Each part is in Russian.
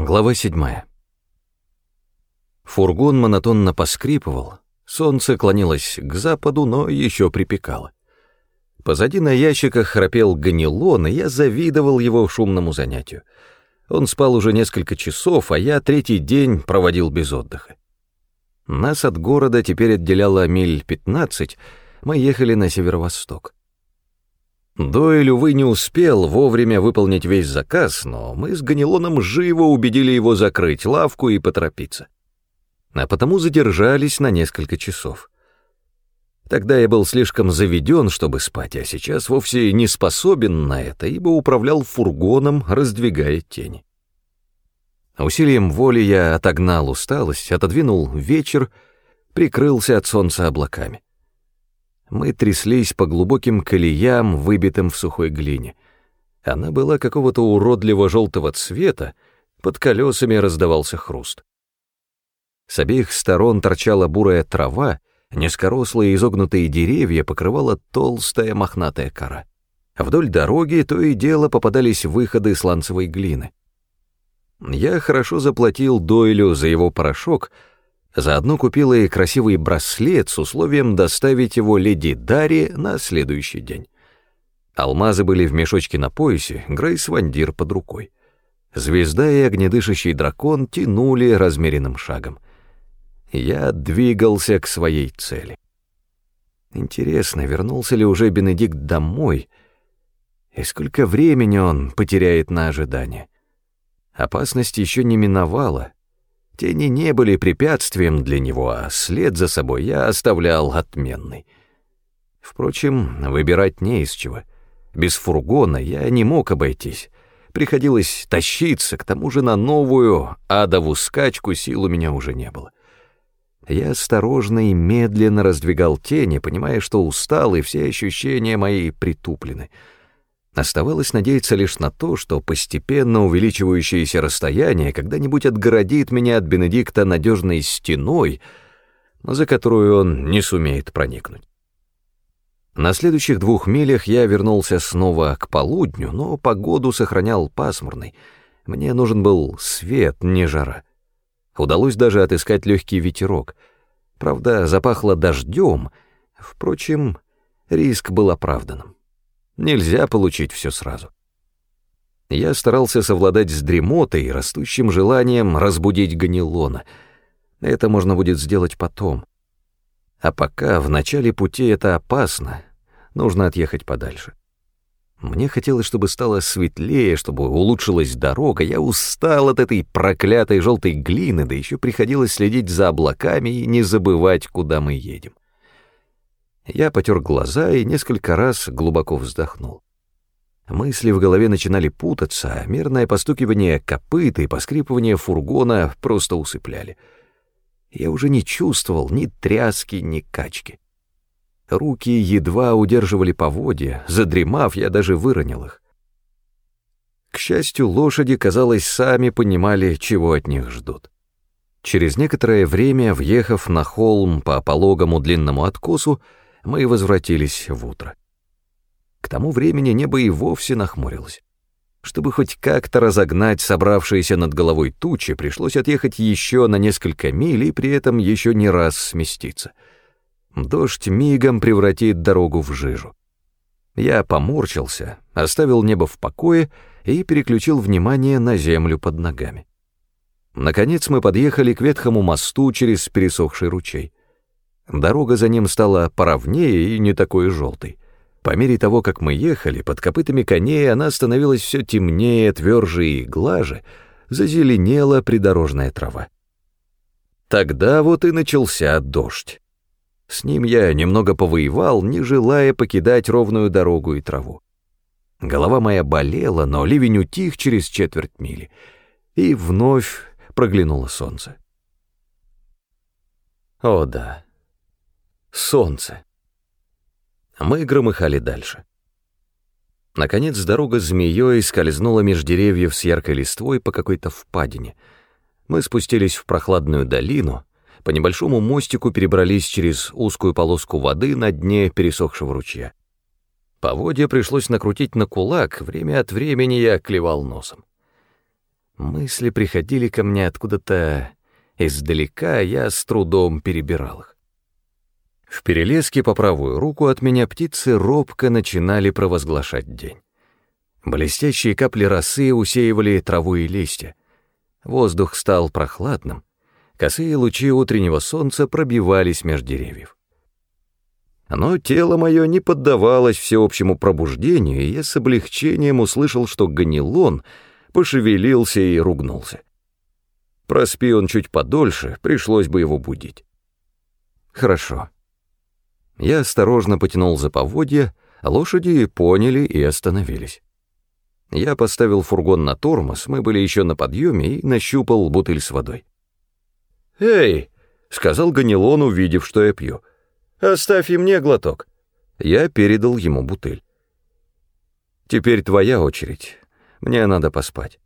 Глава седьмая. Фургон монотонно поскрипывал, солнце клонилось к западу, но еще припекало. Позади на ящиках храпел ганилон, и я завидовал его шумному занятию. Он спал уже несколько часов, а я третий день проводил без отдыха. Нас от города теперь отделяло миль пятнадцать, мы ехали на северо-восток. Дойль, увы, не успел вовремя выполнить весь заказ, но мы с Ганилоном живо убедили его закрыть лавку и поторопиться. А потому задержались на несколько часов. Тогда я был слишком заведен, чтобы спать, а сейчас вовсе не способен на это, ибо управлял фургоном, раздвигая тени. Усилием воли я отогнал усталость, отодвинул вечер, прикрылся от солнца облаками. Мы тряслись по глубоким колеям, выбитым в сухой глине. Она была какого-то уродливо желтого цвета, под колесами раздавался хруст. С обеих сторон торчала бурая трава, низкорослые изогнутые деревья покрывала толстая мохнатая кора. Вдоль дороги то и дело попадались выходы сланцевой глины. Я хорошо заплатил Дойлю за его порошок — Заодно купила и красивый браслет с условием доставить его леди Дарри на следующий день. Алмазы были в мешочке на поясе, Грейс Вандир под рукой. Звезда и огнедышащий дракон тянули размеренным шагом. Я двигался к своей цели. Интересно, вернулся ли уже Бенедикт домой, и сколько времени он потеряет на ожидание. Опасность еще не миновала — Тени не были препятствием для него, а след за собой я оставлял отменный. Впрочем, выбирать не из чего. Без фургона я не мог обойтись. Приходилось тащиться, к тому же на новую адову скачку сил у меня уже не было. Я осторожно и медленно раздвигал тени, понимая, что устал, и все ощущения мои притуплены — Оставалось надеяться лишь на то, что постепенно увеличивающееся расстояние когда-нибудь отгородит меня от Бенедикта надежной стеной, за которую он не сумеет проникнуть. На следующих двух милях я вернулся снова к полудню, но погоду сохранял пасмурной. Мне нужен был свет, не жара. Удалось даже отыскать легкий ветерок. Правда, запахло дождем, впрочем, риск был оправданным. Нельзя получить все сразу. Я старался совладать с дремотой и растущим желанием разбудить Ганилона. Это можно будет сделать потом. А пока в начале пути это опасно, нужно отъехать подальше. Мне хотелось, чтобы стало светлее, чтобы улучшилась дорога. Я устал от этой проклятой желтой глины, да еще приходилось следить за облаками и не забывать, куда мы едем. Я потер глаза и несколько раз глубоко вздохнул. Мысли в голове начинали путаться, а мерное постукивание копыт и поскрипывание фургона просто усыпляли. Я уже не чувствовал ни тряски, ни качки. Руки едва удерживали поводья, задремав, я даже выронил их. К счастью, лошади, казалось, сами понимали, чего от них ждут. Через некоторое время, въехав на холм по пологому длинному откосу, мы возвратились в утро. К тому времени небо и вовсе нахмурилось. Чтобы хоть как-то разогнать собравшиеся над головой тучи, пришлось отъехать еще на несколько миль и при этом еще не раз сместиться. Дождь мигом превратит дорогу в жижу. Я поморщился, оставил небо в покое и переключил внимание на землю под ногами. Наконец мы подъехали к ветхому мосту через пересохший ручей. Дорога за ним стала поровнее и не такой желтой. По мере того, как мы ехали, под копытами коней она становилась все темнее, тверже и глаже, зазеленела придорожная трава. Тогда вот и начался дождь. С ним я немного повоевал, не желая покидать ровную дорогу и траву. Голова моя болела, но ливень утих через четверть мили, и вновь проглянуло солнце. О да, Солнце. Мы громыхали дальше. Наконец дорога змеей скользнула меж деревьев с яркой листвой по какой-то впадине. Мы спустились в прохладную долину, по небольшому мостику перебрались через узкую полоску воды на дне пересохшего ручья. Поводья пришлось накрутить на кулак, время от времени я клевал носом. Мысли приходили ко мне откуда-то издалека, я с трудом перебирал их. В перелеске по правую руку от меня птицы робко начинали провозглашать день. Блестящие капли росы усеивали траву и листья. Воздух стал прохладным, косые лучи утреннего солнца пробивались меж деревьев. Но тело мое не поддавалось всеобщему пробуждению, и я с облегчением услышал, что Ганилон пошевелился и ругнулся. Проспи он чуть подольше, пришлось бы его будить. Хорошо. Я осторожно потянул за поводья, лошади поняли и остановились. Я поставил фургон на тормоз, мы были еще на подъеме, и нащупал бутыль с водой. «Эй!» — сказал Ганилон, увидев, что я пью. «Оставь и мне глоток». Я передал ему бутыль. «Теперь твоя очередь. Мне надо поспать».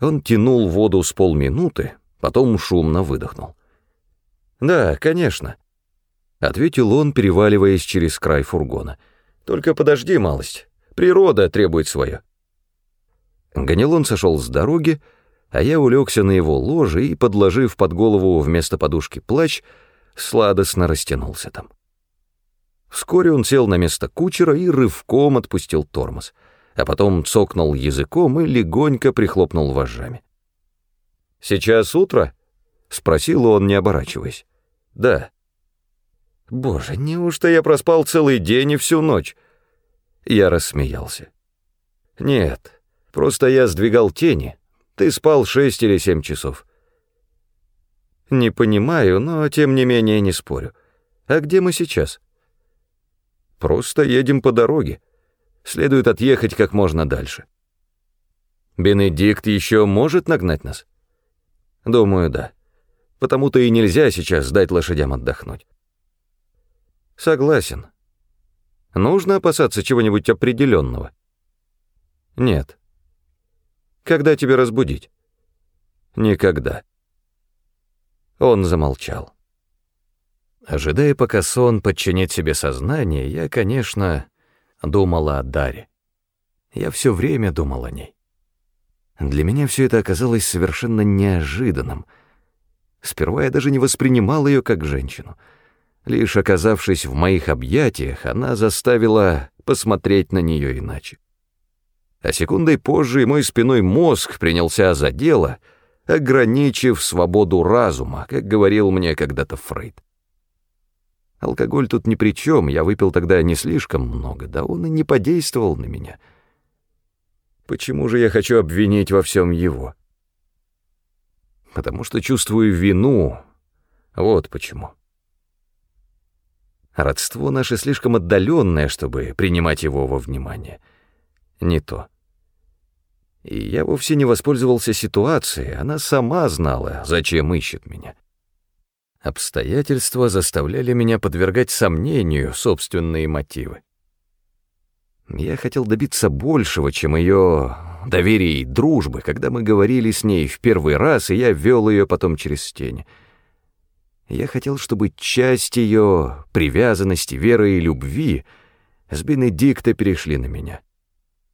Он тянул воду с полминуты, потом шумно выдохнул. «Да, конечно», ответил он, переваливаясь через край фургона. «Только подожди малость, природа требует свое». Ганилон сошел с дороги, а я улегся на его ложе и, подложив под голову вместо подушки плащ, сладостно растянулся там. Вскоре он сел на место кучера и рывком отпустил тормоз, а потом цокнул языком и легонько прихлопнул вожжами. «Сейчас утро?» — спросил он, не оборачиваясь. «Да». Боже, неужто я проспал целый день и всю ночь? Я рассмеялся. Нет, просто я сдвигал тени. Ты спал шесть или семь часов. Не понимаю, но тем не менее не спорю. А где мы сейчас? Просто едем по дороге. Следует отъехать как можно дальше. Бенедикт еще может нагнать нас? Думаю, да. Потому-то и нельзя сейчас дать лошадям отдохнуть. Согласен. Нужно опасаться чего-нибудь определенного. Нет. Когда тебя разбудить? Никогда. Он замолчал. Ожидая, пока сон подчинит себе сознание, я, конечно, думала о Даре. Я все время думал о ней. Для меня все это оказалось совершенно неожиданным. Сперва я даже не воспринимал ее как женщину — Лишь оказавшись в моих объятиях, она заставила посмотреть на нее иначе. А секундой позже мой спиной мозг принялся за дело, ограничив свободу разума, как говорил мне когда-то Фрейд. Алкоголь тут ни при чем, я выпил тогда не слишком много, да он и не подействовал на меня. Почему же я хочу обвинить во всем его? Потому что чувствую вину, вот почему. Родство наше слишком отдаленное, чтобы принимать его во внимание. Не то. И я вовсе не воспользовался ситуацией, она сама знала, зачем ищет меня. Обстоятельства заставляли меня подвергать сомнению собственные мотивы. Я хотел добиться большего, чем ее доверия и дружбы, когда мы говорили с ней в первый раз, и я вел ее потом через тень. Я хотел, чтобы часть ее привязанности, веры и любви с Бенедикта перешли на меня.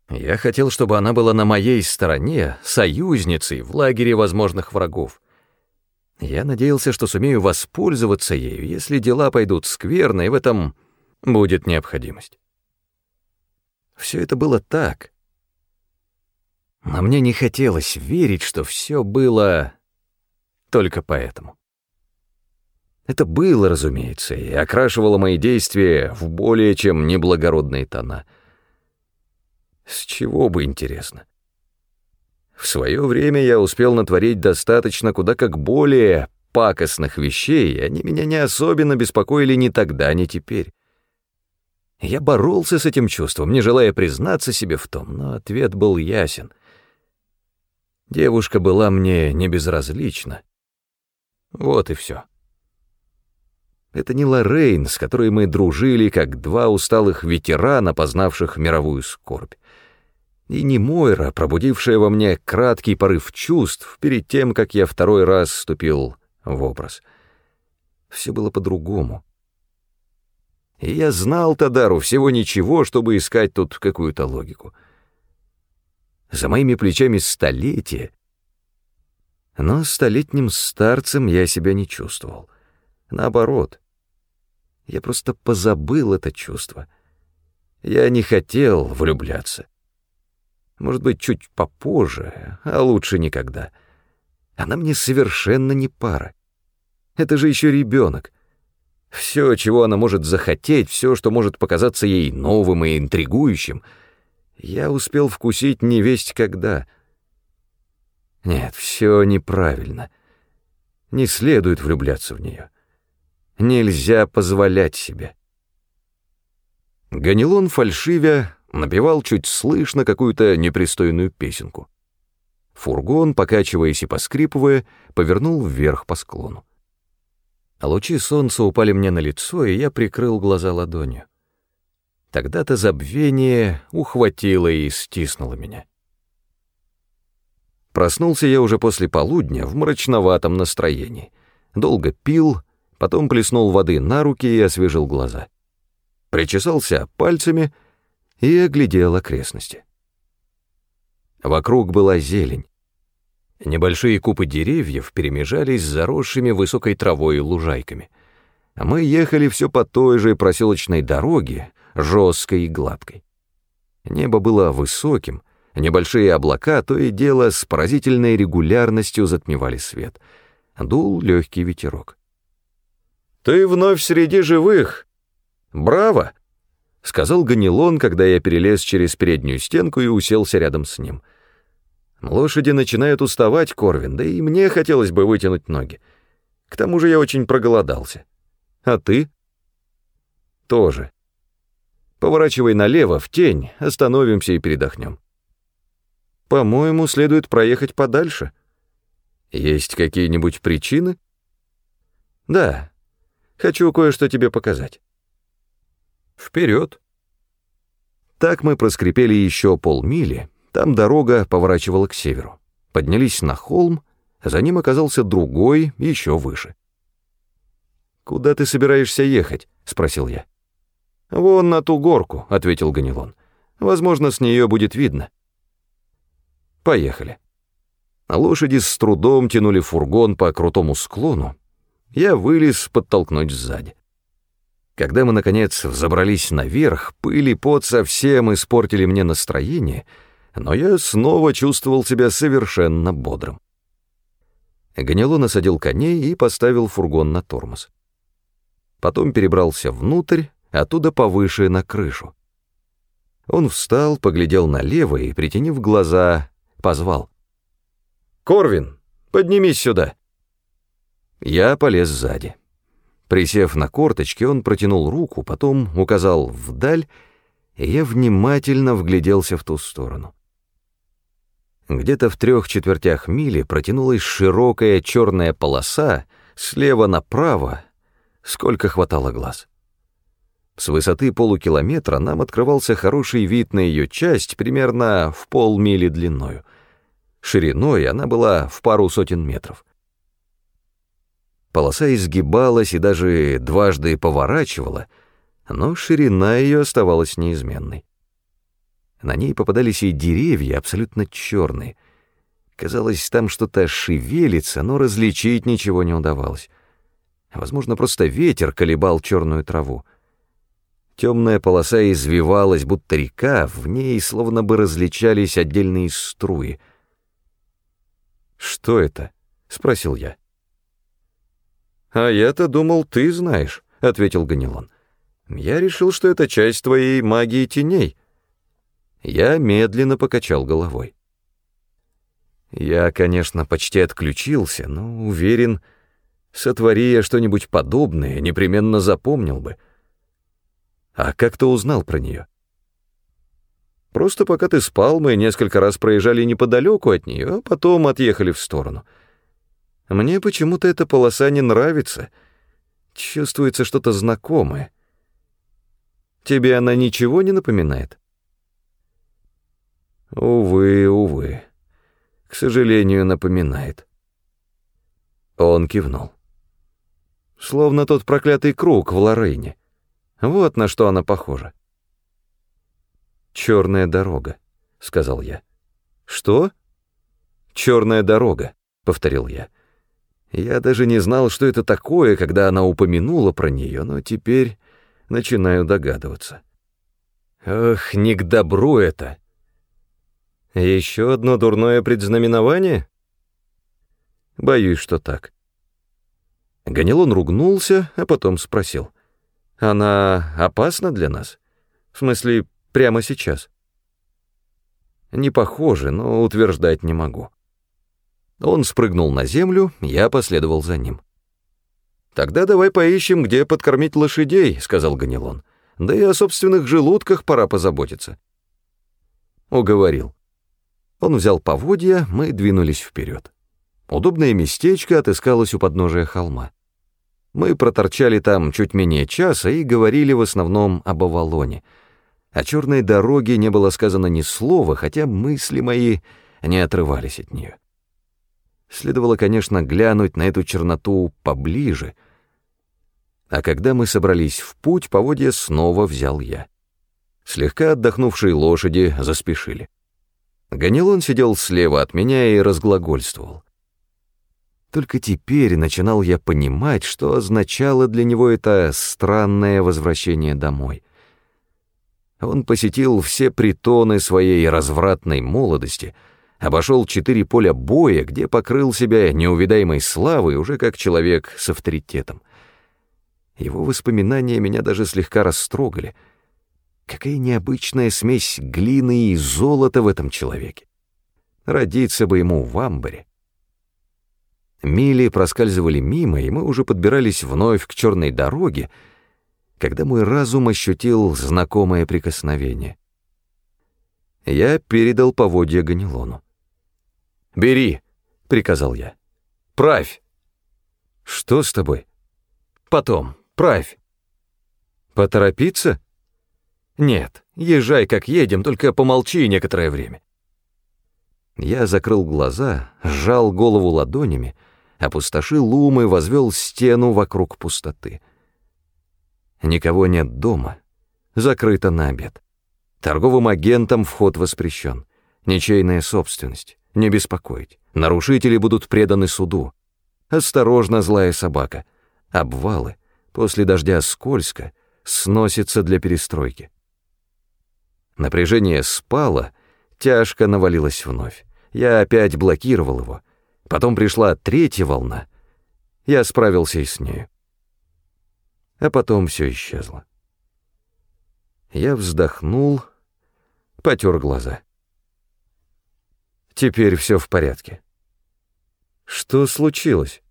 Я хотел, чтобы она была на моей стороне, союзницей в лагере возможных врагов. Я надеялся, что сумею воспользоваться ею, если дела пойдут скверно, и в этом будет необходимость. Все это было так. Но мне не хотелось верить, что все было только поэтому. Это было, разумеется, и окрашивало мои действия в более чем неблагородные тона. С чего бы, интересно? В свое время я успел натворить достаточно куда как более пакостных вещей, и они меня не особенно беспокоили ни тогда, ни теперь. Я боролся с этим чувством, не желая признаться себе в том, но ответ был ясен. Девушка была мне не безразлична. Вот и все. Это не Лоррейн, с которой мы дружили, как два усталых ветерана, познавших мировую скорбь. И не Мойра, пробудившая во мне краткий порыв чувств перед тем, как я второй раз вступил в образ. Все было по-другому. И я знал Тадару всего ничего, чтобы искать тут какую-то логику. За моими плечами столетие. Но столетним старцем я себя не чувствовал. Наоборот, я просто позабыл это чувство. Я не хотел влюбляться. Может быть, чуть попозже, а лучше никогда. Она мне совершенно не пара. Это же еще ребенок. Все, чего она может захотеть, все, что может показаться ей новым и интригующим, я успел вкусить не весть когда. Нет, все неправильно. Не следует влюбляться в нее. Нельзя позволять себе. Ганилон фальшивя напевал чуть слышно какую-то непристойную песенку. Фургон, покачиваясь и поскрипывая, повернул вверх по склону. Лучи солнца упали мне на лицо, и я прикрыл глаза ладонью. Тогда-то забвение ухватило и стиснуло меня. Проснулся я уже после полудня в мрачноватом настроении. Долго пил, потом плеснул воды на руки и освежил глаза. Причесался пальцами и оглядел окрестности. Вокруг была зелень. Небольшие купы деревьев перемежались с заросшими высокой травой и лужайками. А мы ехали все по той же проселочной дороге, жесткой и гладкой. Небо было высоким, небольшие облака то и дело с поразительной регулярностью затмевали свет. Дул легкий ветерок. «Ты вновь среди живых! Браво!» — сказал Ганилон, когда я перелез через переднюю стенку и уселся рядом с ним — Лошади начинают уставать, Корвин, да и мне хотелось бы вытянуть ноги. К тому же я очень проголодался. А ты? Тоже. Поворачивай налево, в тень, остановимся и передохнем. По-моему, следует проехать подальше. Есть какие-нибудь причины? Да. Хочу кое-что тебе показать. Вперед. Так мы проскрипели еще полмили, там дорога поворачивала к северу. Поднялись на холм, за ним оказался другой, еще выше. «Куда ты собираешься ехать?» — спросил я. «Вон на ту горку», — ответил Ганилон. «Возможно, с нее будет видно». Поехали. Лошади с трудом тянули фургон по крутому склону. Я вылез подтолкнуть сзади. Когда мы, наконец, взобрались наверх, пыль и пот совсем испортили мне настроение — но я снова чувствовал себя совершенно бодрым. Ганило насадил коней и поставил фургон на тормоз. Потом перебрался внутрь, оттуда повыше на крышу. Он встал, поглядел налево и, притянув глаза, позвал. «Корвин, поднимись сюда!» Я полез сзади. Присев на корточки, он протянул руку, потом указал вдаль, и я внимательно вгляделся в ту сторону. Где-то в трех четвертях мили протянулась широкая черная полоса слева направо, сколько хватало глаз. С высоты полукилометра нам открывался хороший вид на ее часть примерно в полмили длиною. Шириной она была в пару сотен метров. Полоса изгибалась и даже дважды поворачивала, но ширина ее оставалась неизменной. На ней попадались и деревья, абсолютно черные. Казалось, там что-то шевелится, но различить ничего не удавалось. Возможно, просто ветер колебал черную траву. Темная полоса извивалась, будто река, в ней словно бы различались отдельные струи. «Что это?» — спросил я. «А я-то думал, ты знаешь», — ответил Ганилон. «Я решил, что это часть твоей магии теней». Я медленно покачал головой. Я, конечно, почти отключился, но уверен, сотвори я что-нибудь подобное, непременно запомнил бы. А как ты узнал про нее? Просто пока ты спал, мы несколько раз проезжали неподалеку от нее, а потом отъехали в сторону. Мне почему-то эта полоса не нравится. Чувствуется что-то знакомое. Тебе она ничего не напоминает? Увы, увы. К сожалению, напоминает. Он кивнул. Словно тот проклятый круг в Лорейне. Вот на что она похожа. «Черная дорога», — сказал я. «Что?» «Черная дорога», — повторил я. Я даже не знал, что это такое, когда она упомянула про нее, но теперь начинаю догадываться. Ох, не к добру это. Еще одно дурное предзнаменование? Боюсь, что так. Ганилон ругнулся, а потом спросил. Она опасна для нас? В смысле, прямо сейчас? Не похоже, но утверждать не могу. Он спрыгнул на землю, я последовал за ним. «Тогда давай поищем, где подкормить лошадей», — сказал Ганилон. «Да и о собственных желудках пора позаботиться». Уговорил. Он взял поводья, мы двинулись вперед. Удобное местечко отыскалось у подножия холма. Мы проторчали там чуть менее часа и говорили в основном об Авалоне. О черной дороге не было сказано ни слова, хотя мысли мои не отрывались от нее. Следовало, конечно, глянуть на эту черноту поближе. А когда мы собрались в путь, поводья снова взял я. Слегка отдохнувшие лошади заспешили. Ганилон сидел слева от меня и разглагольствовал. Только теперь начинал я понимать, что означало для него это странное возвращение домой. Он посетил все притоны своей развратной молодости — обошел четыре поля боя, где покрыл себя неувидаемой славой уже как человек с авторитетом. Его воспоминания меня даже слегка растрогали. Какая необычная смесь глины и золота в этом человеке. Родиться бы ему в амбаре. Мили проскальзывали мимо, и мы уже подбирались вновь к черной дороге, когда мой разум ощутил знакомое прикосновение. Я передал поводья Ганилону. «Бери», — приказал я. «Правь». «Что с тобой?» «Потом, правь». «Поторопиться?» «Нет, езжай, как едем, только помолчи некоторое время». Я закрыл глаза, сжал голову ладонями, опустошил ум и возвел стену вокруг пустоты. Никого нет дома, закрыто на обед. Торговым агентам вход воспрещен, ничейная собственность не беспокоить. Нарушители будут преданы суду. Осторожно, злая собака. Обвалы. После дождя скользко. Сносится для перестройки. Напряжение спало, тяжко навалилось вновь. Я опять блокировал его. Потом пришла третья волна. Я справился и с нею. А потом все исчезло. Я вздохнул, потер глаза. Теперь все в порядке. Что случилось?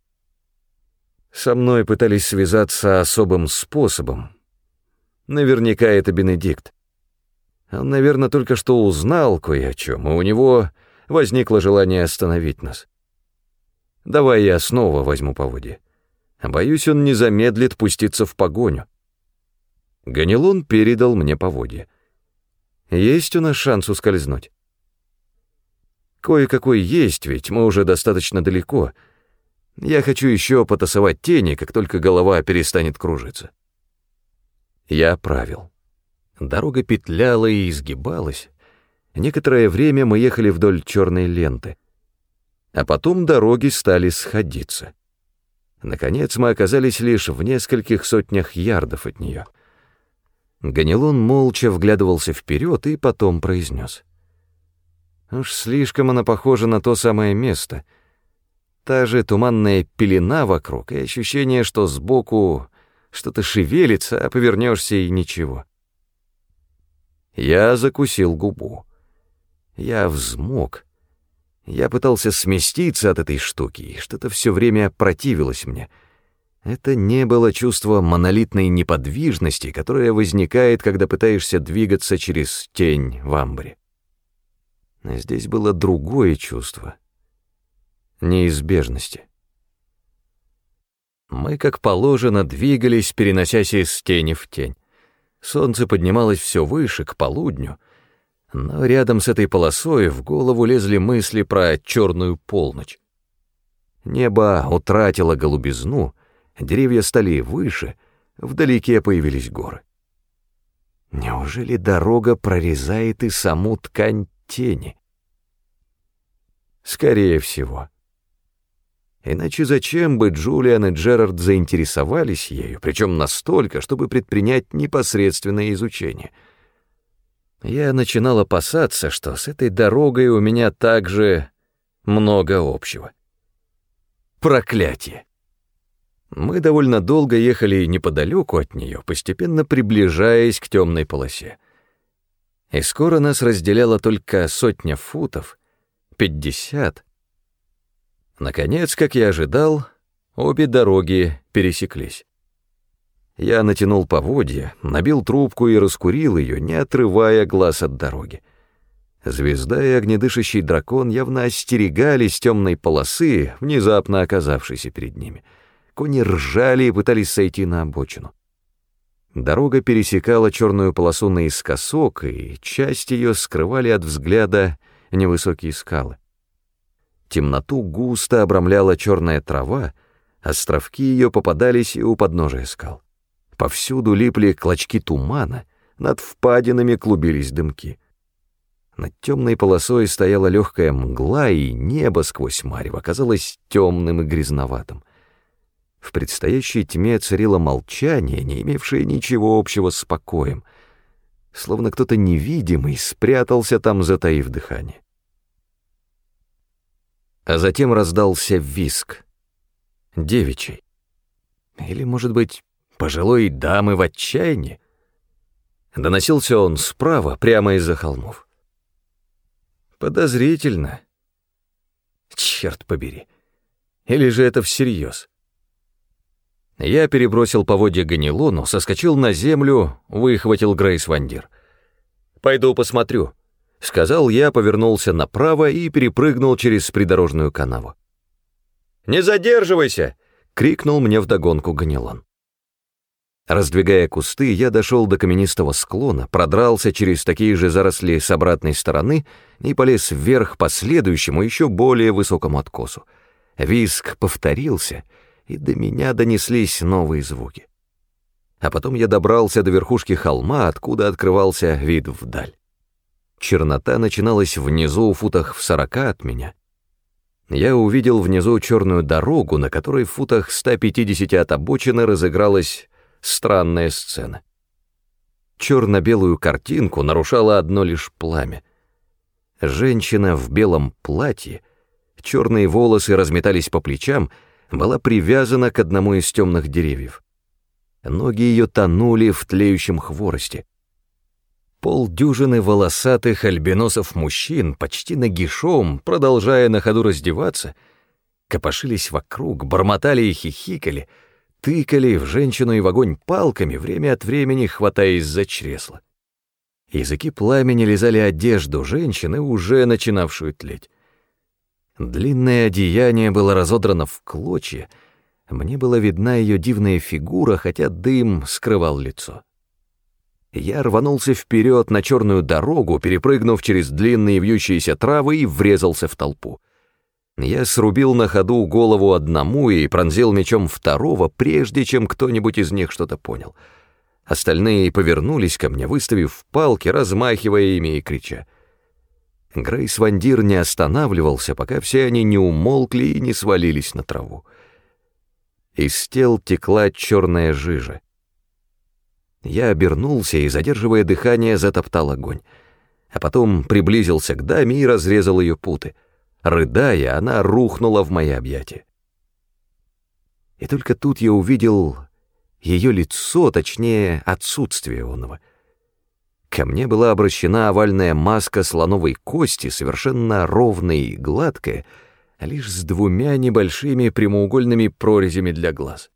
Со мной пытались связаться особым способом. Наверняка это Бенедикт. Он, наверное, только что узнал кое о чем, и у него возникло желание остановить нас. Давай я снова возьму поводья. Боюсь, он не замедлит пуститься в погоню. Ганилон передал мне поводья. Есть у нас шанс ускользнуть? Кое-какой есть, ведь мы уже достаточно далеко. Я хочу еще потасовать тени, как только голова перестанет кружиться. Я правил. Дорога петляла и изгибалась. Некоторое время мы ехали вдоль черной ленты. А потом дороги стали сходиться. Наконец мы оказались лишь в нескольких сотнях ярдов от нее. Ганилон молча вглядывался вперед и потом произнес. Уж слишком она похожа на то самое место. Та же туманная пелена вокруг и ощущение, что сбоку что-то шевелится, а повернешься и ничего. Я закусил губу. Я взмок. Я пытался сместиться от этой штуки, и что-то все время противилось мне. Это не было чувство монолитной неподвижности, которое возникает, когда пытаешься двигаться через тень в амбре. Здесь было другое чувство — неизбежности. Мы, как положено, двигались, переносясь из тени в тень. Солнце поднималось все выше, к полудню, но рядом с этой полосой в голову лезли мысли про черную полночь. Небо утратило голубизну, деревья стали выше, вдалеке появились горы. Неужели дорога прорезает и саму ткань тени. Скорее всего. Иначе зачем бы Джулиан и Джерард заинтересовались ею, причем настолько, чтобы предпринять непосредственное изучение? Я начинал опасаться, что с этой дорогой у меня также много общего. Проклятие! Мы довольно долго ехали неподалеку от нее, постепенно приближаясь к темной полосе. И скоро нас разделяла только сотня футов, пятьдесят. Наконец, как я ожидал, обе дороги пересеклись. Я натянул поводья, набил трубку и раскурил ее, не отрывая глаз от дороги. Звезда и огнедышащий дракон явно остерегались темной полосы, внезапно оказавшейся перед ними. Кони ржали и пытались сойти на обочину. Дорога пересекала черную полосу наискосок, и часть ее скрывали от взгляда невысокие скалы. Темноту густо обрамляла черная трава, островки ее попадались и у подножия скал. Повсюду липли клочки тумана, над впадинами клубились дымки. Над темной полосой стояла легкая мгла, и небо сквозь марево казалось темным и грязноватым. В предстоящей тьме царило молчание, не имевшее ничего общего с покоем, словно кто-то невидимый спрятался там, затаив дыхание а затем раздался виск. Девичий. Или, может быть, пожилой дамы в отчаянии? Доносился он справа, прямо из-за холмов. Подозрительно. Черт побери. Или же это всерьез? Я перебросил поводья Ганилону, соскочил на землю, выхватил Грейс Вандир. «Пойду посмотрю», — сказал я, повернулся направо и перепрыгнул через придорожную канаву. «Не задерживайся!» — крикнул мне вдогонку Ганилон. Раздвигая кусты, я дошел до каменистого склона, продрался через такие же заросли с обратной стороны и полез вверх по следующему, еще более высокому откосу. Виск повторился, и до меня донеслись новые звуки. А потом я добрался до верхушки холма, откуда открывался вид вдаль. Чернота начиналась внизу, в футах в сорока от меня. Я увидел внизу черную дорогу, на которой в футах 150 от обочины разыгралась странная сцена. Черно-белую картинку нарушало одно лишь пламя. Женщина в белом платье, черные волосы разметались по плечам, была привязана к одному из темных деревьев. Ноги ее тонули в тлеющем хворосте — Полдюжины волосатых альбиносов мужчин, почти нагишом, продолжая на ходу раздеваться, копошились вокруг, бормотали и хихикали, тыкали в женщину и в огонь палками, время от времени хватаясь за чресла. Языки пламени лизали одежду женщины, уже начинавшую тлеть. Длинное одеяние было разодрано в клочья, мне была видна ее дивная фигура, хотя дым скрывал лицо. Я рванулся вперед на черную дорогу, перепрыгнув через длинные вьющиеся травы и врезался в толпу. Я срубил на ходу голову одному и пронзил мечом второго, прежде чем кто-нибудь из них что-то понял. Остальные повернулись ко мне, выставив палки, размахивая ими и крича. Грейс Вандир не останавливался, пока все они не умолкли и не свалились на траву. Из тел текла черная жижа. Я обернулся и, задерживая дыхание, затоптал огонь. А потом приблизился к даме и разрезал ее путы. Рыдая, она рухнула в мои объятия. И только тут я увидел ее лицо, точнее, отсутствие оного. Ко мне была обращена овальная маска слоновой кости, совершенно ровная и гладкая, лишь с двумя небольшими прямоугольными прорезями для глаз.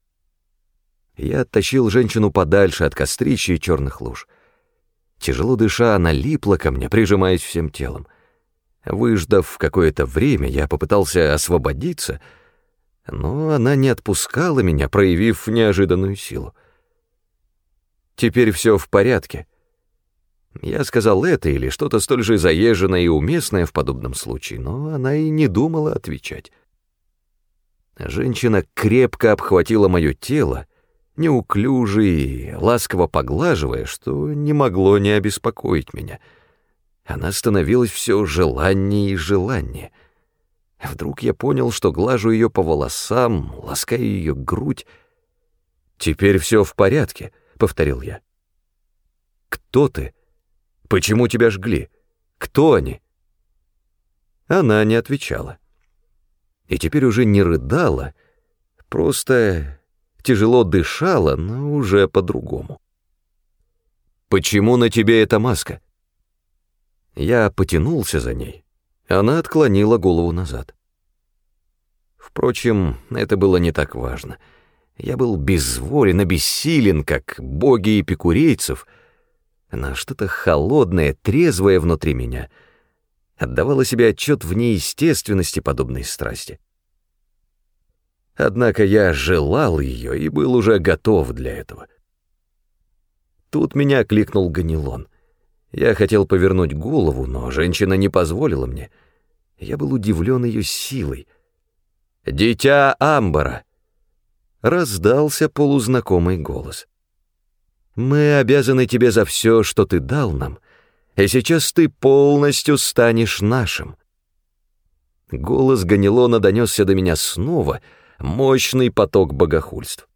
Я оттащил женщину подальше от кострища и черных луж. Тяжело дыша, она липла ко мне, прижимаясь всем телом. Выждав какое-то время, я попытался освободиться, но она не отпускала меня, проявив неожиданную силу. «Теперь все в порядке». Я сказал это или что-то столь же заезженное и уместное в подобном случае, но она и не думала отвечать. Женщина крепко обхватила мое тело, неуклюже и ласково поглаживая, что не могло не обеспокоить меня. Она становилась все желаннее и желаннее. вдруг я понял, что глажу ее по волосам, ласкаю ее грудь. «Теперь все в порядке», — повторил я. «Кто ты? Почему тебя жгли? Кто они?» Она не отвечала. И теперь уже не рыдала, просто тяжело дышала, но уже по-другому. «Почему на тебе эта маска?» Я потянулся за ней. Она отклонила голову назад. Впрочем, это было не так важно. Я был безволен, обессилен, как боги эпикурейцев, но что-то холодное, трезвое внутри меня отдавало себе отчет в неестественности подобной страсти. Однако я желал ее и был уже готов для этого. Тут меня кликнул Ганилон. Я хотел повернуть голову, но женщина не позволила мне. Я был удивлен ее силой. «Дитя Амбара!» Раздался полузнакомый голос. «Мы обязаны тебе за все, что ты дал нам, и сейчас ты полностью станешь нашим». Голос Ганилона донесся до меня снова, мощный поток богохульств.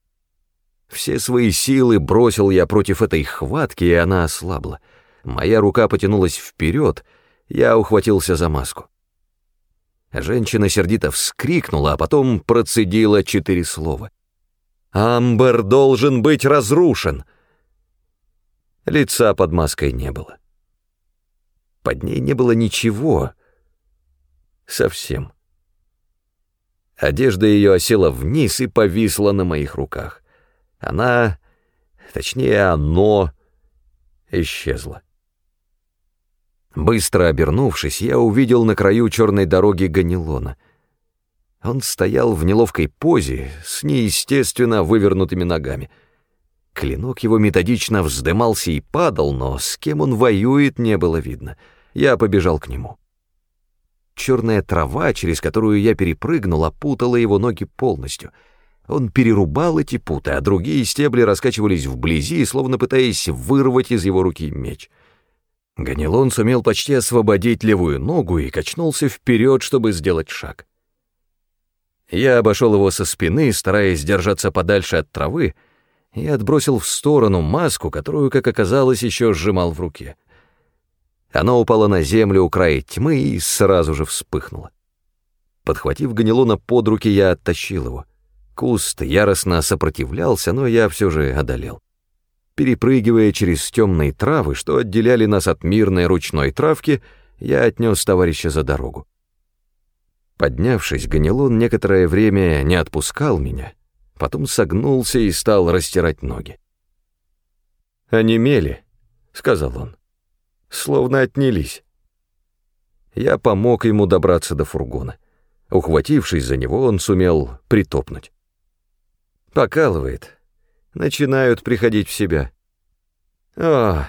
Все свои силы бросил я против этой хватки, и она ослабла. Моя рука потянулась вперед, я ухватился за маску. Женщина сердито вскрикнула, а потом процедила четыре слова. «Амбер должен быть разрушен!» Лица под маской не было. Под ней не было ничего. Совсем. Одежда ее осела вниз и повисла на моих руках. Она, точнее, оно, исчезло. Быстро обернувшись, я увидел на краю черной дороги Ганилона. Он стоял в неловкой позе, с неестественно вывернутыми ногами. Клинок его методично вздымался и падал, но с кем он воюет, не было видно. Я побежал к нему. Черная трава, через которую я перепрыгнул, опутала его ноги полностью. Он перерубал эти путы, а другие стебли раскачивались вблизи, словно пытаясь вырвать из его руки меч — Ганилон сумел почти освободить левую ногу и качнулся вперед, чтобы сделать шаг. Я обошел его со спины, стараясь держаться подальше от травы, и отбросил в сторону маску, которую, как оказалось, еще сжимал в руке. Она упала на землю у края тьмы и сразу же вспыхнула. Подхватив Ганилона под руки, я оттащил его. Куст яростно сопротивлялся, но я все же одолел. Перепрыгивая через темные травы, что отделяли нас от мирной ручной травки, я отнес товарища за дорогу. Поднявшись, Ганилон некоторое время не отпускал меня, потом согнулся и стал растирать ноги. «Онемели», — сказал он, — «словно отнялись». Я помог ему добраться до фургона. Ухватившись за него, он сумел притопнуть. «Покалывает», начинают приходить в себя. О!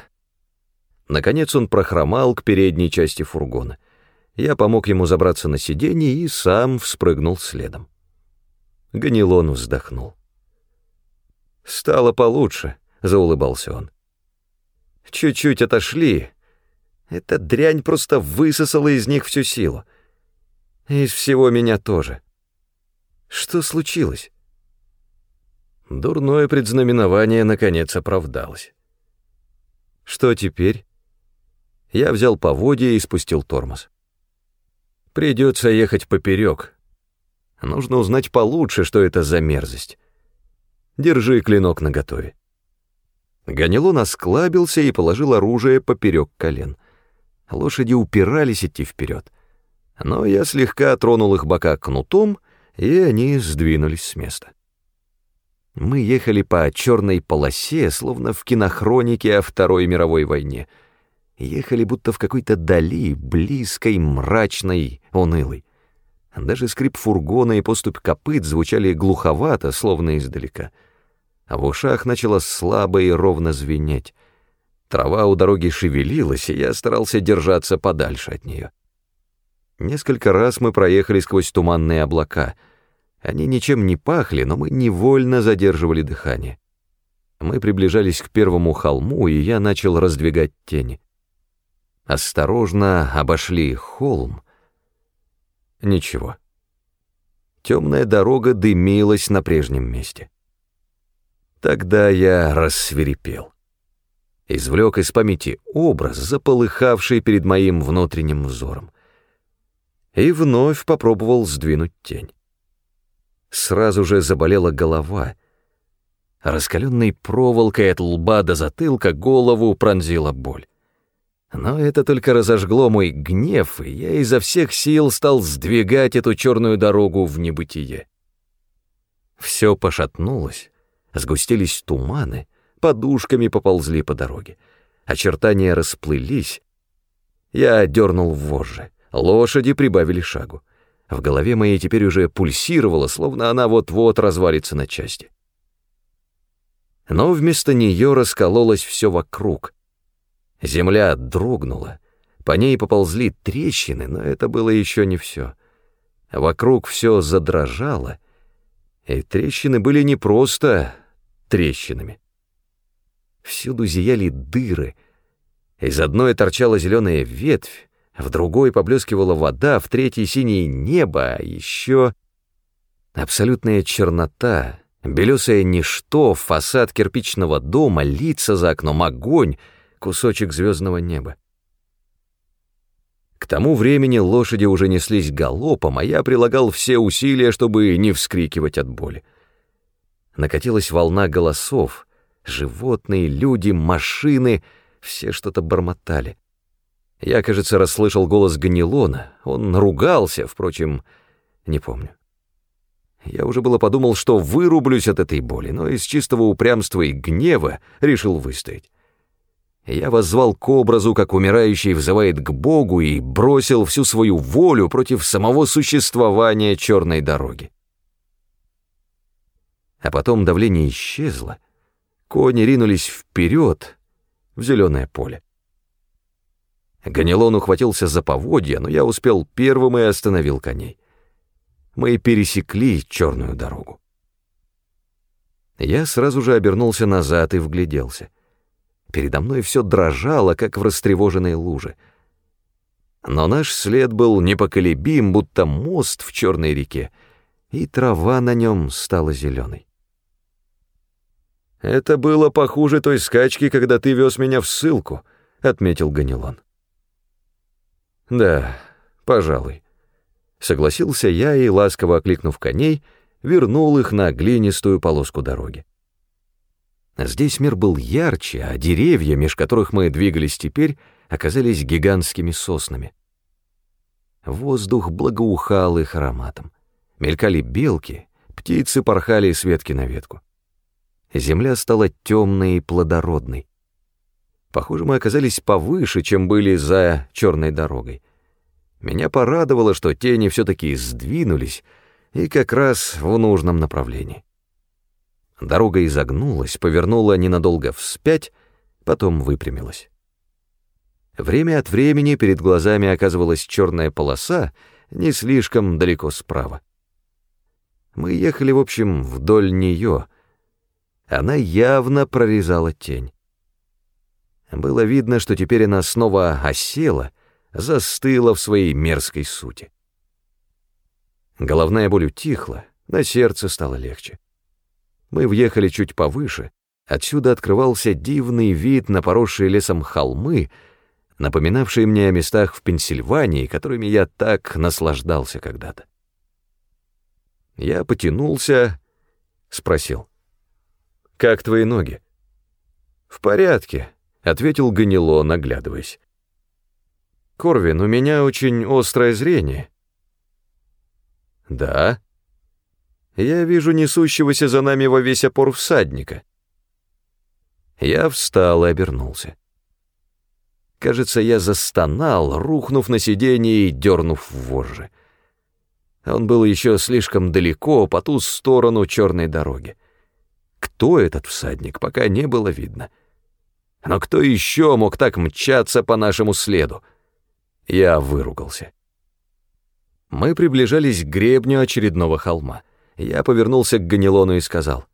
Наконец он прохромал к передней части фургона. Я помог ему забраться на сиденье и сам вспрыгнул следом. Ганилон вздохнул. «Стало получше», — заулыбался он. «Чуть-чуть отошли. Эта дрянь просто высосала из них всю силу. Из всего меня тоже. Что случилось?» Дурное предзнаменование наконец оправдалось. Что теперь? Я взял поводья и спустил тормоз. Придется ехать поперек. Нужно узнать получше, что это за мерзость. Держи клинок наготове. Ганилон осклабился и положил оружие поперек колен. Лошади упирались идти вперед. Но я слегка тронул их бока кнутом, и они сдвинулись с места. Мы ехали по черной полосе, словно в кинохронике о Второй мировой войне. Ехали будто в какой-то дали, близкой, мрачной, унылой. Даже скрип фургона и поступь копыт звучали глуховато, словно издалека. А в ушах начало слабо и ровно звенеть. Трава у дороги шевелилась, и я старался держаться подальше от нее. Несколько раз мы проехали сквозь туманные облака — они ничем не пахли, но мы невольно задерживали дыхание. Мы приближались к первому холму, и я начал раздвигать тени. Осторожно обошли холм. Ничего, темная дорога дымилась на прежнем месте. Тогда я рассверепел. Извлек из памяти образ, заполыхавший перед моим внутренним взором. И вновь попробовал сдвинуть тень. Сразу же заболела голова. Раскаленной проволокой от лба до затылка голову пронзила боль. Но это только разожгло мой гнев, и я изо всех сил стал сдвигать эту черную дорогу в небытие. Все пошатнулось, Сгустились туманы, подушками поползли по дороге. Очертания расплылись. Я дернул вожжи. Лошади прибавили шагу. В голове моей теперь уже пульсировало, словно она вот-вот развалится на части. Но вместо нее раскололось все вокруг. Земля дрогнула, по ней поползли трещины, но это было еще не все. Вокруг все задрожало, и трещины были не просто трещинами. Всюду зияли дыры. Из одной торчала зеленая ветвь, в другой поблескивала вода, в третьей синее небо, а еще абсолютная чернота, белесое ничто, фасад кирпичного дома, лица за окном, огонь, кусочек звездного неба. К тому времени лошади уже неслись галопом, а я прилагал все усилия, чтобы не вскрикивать от боли накатилась волна голосов. Животные, люди, машины — все что-то бормотали. Я, кажется, расслышал голос Ганилона. Он ругался, впрочем, не помню. Я уже было подумал, что вырублюсь от этой боли, но из чистого упрямства и гнева решил выстоять. Я воззвал к образу, как умирающий взывает к Богу, и бросил всю свою волю против самого существования черной дороги а потом давление исчезло. Кони ринулись вперед, в зеленое поле. Ганилон ухватился за поводья, но я успел первым и остановил коней. Мы пересекли черную дорогу. Я сразу же обернулся назад и вгляделся. Передо мной все дрожало, как в растревоженной луже. Но наш след был непоколебим, будто мост в черной реке, и трава на нем стала зеленой. «Это было похуже той скачки, когда ты вез меня в ссылку», — отметил Ганилон. «Да, пожалуй», — согласился я и, ласково окликнув коней, вернул их на глинистую полоску дороги. Здесь мир был ярче, а деревья, меж которых мы двигались теперь, оказались гигантскими соснами. Воздух благоухал их ароматом. Мелькали белки, птицы порхали с ветки на ветку земля стала темной и плодородной. Похоже, мы оказались повыше, чем были за черной дорогой. Меня порадовало, что тени все-таки сдвинулись, и как раз в нужном направлении. Дорога изогнулась, повернула ненадолго вспять, потом выпрямилась. Время от времени перед глазами оказывалась черная полоса, не слишком далеко справа. Мы ехали, в общем, вдоль нее — она явно прорезала тень. Было видно, что теперь она снова осела, застыла в своей мерзкой сути. Головная боль утихла, на сердце стало легче. Мы въехали чуть повыше, отсюда открывался дивный вид на поросшие лесом холмы, напоминавшие мне о местах в Пенсильвании, которыми я так наслаждался когда-то. Я потянулся, спросил — «Как твои ноги?» «В порядке», — ответил Ганило, наглядываясь. «Корвин, у меня очень острое зрение». «Да?» «Я вижу несущегося за нами во весь опор всадника». Я встал и обернулся. Кажется, я застонал, рухнув на сиденье и дернув вожжи. Он был еще слишком далеко, по ту сторону черной дороги. Кто этот всадник, пока не было видно. Но кто еще мог так мчаться по нашему следу? Я выругался. Мы приближались к гребню очередного холма. Я повернулся к Ганилону и сказал,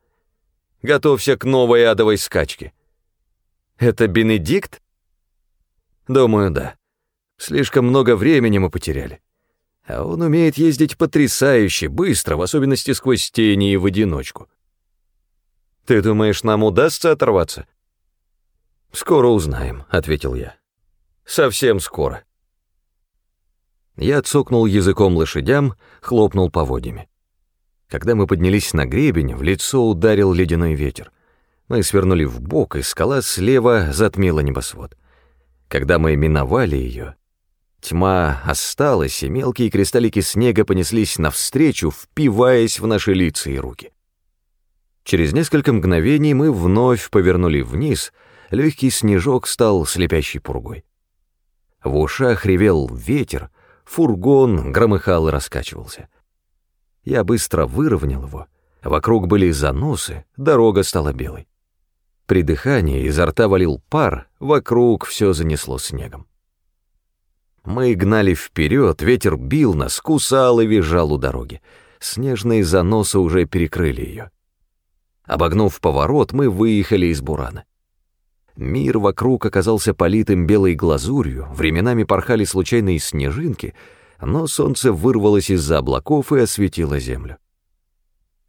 «Готовься к новой адовой скачке». «Это Бенедикт?» «Думаю, да. Слишком много времени мы потеряли. А он умеет ездить потрясающе быстро, в особенности сквозь тени и в одиночку. Ты думаешь, нам удастся оторваться? Скоро узнаем, ответил я. Совсем скоро. Я цокнул языком лошадям, хлопнул поводьями. Когда мы поднялись на гребень, в лицо ударил ледяной ветер. Мы свернули в бок, и скала слева затмила небосвод. Когда мы миновали ее, тьма осталась, и мелкие кристаллики снега понеслись навстречу, впиваясь в наши лица и руки. Через несколько мгновений мы вновь повернули вниз, легкий снежок стал слепящей пургой. В ушах ревел ветер, фургон громыхал и раскачивался. Я быстро выровнял его, вокруг были заносы, дорога стала белой. При дыхании изо рта валил пар, вокруг все занесло снегом. Мы гнали вперед, ветер бил нас, кусал и визжал у дороги. Снежные заносы уже перекрыли ее. Обогнув поворот, мы выехали из Бурана. Мир вокруг оказался политым белой глазурью, временами порхали случайные снежинки, но солнце вырвалось из-за облаков и осветило землю.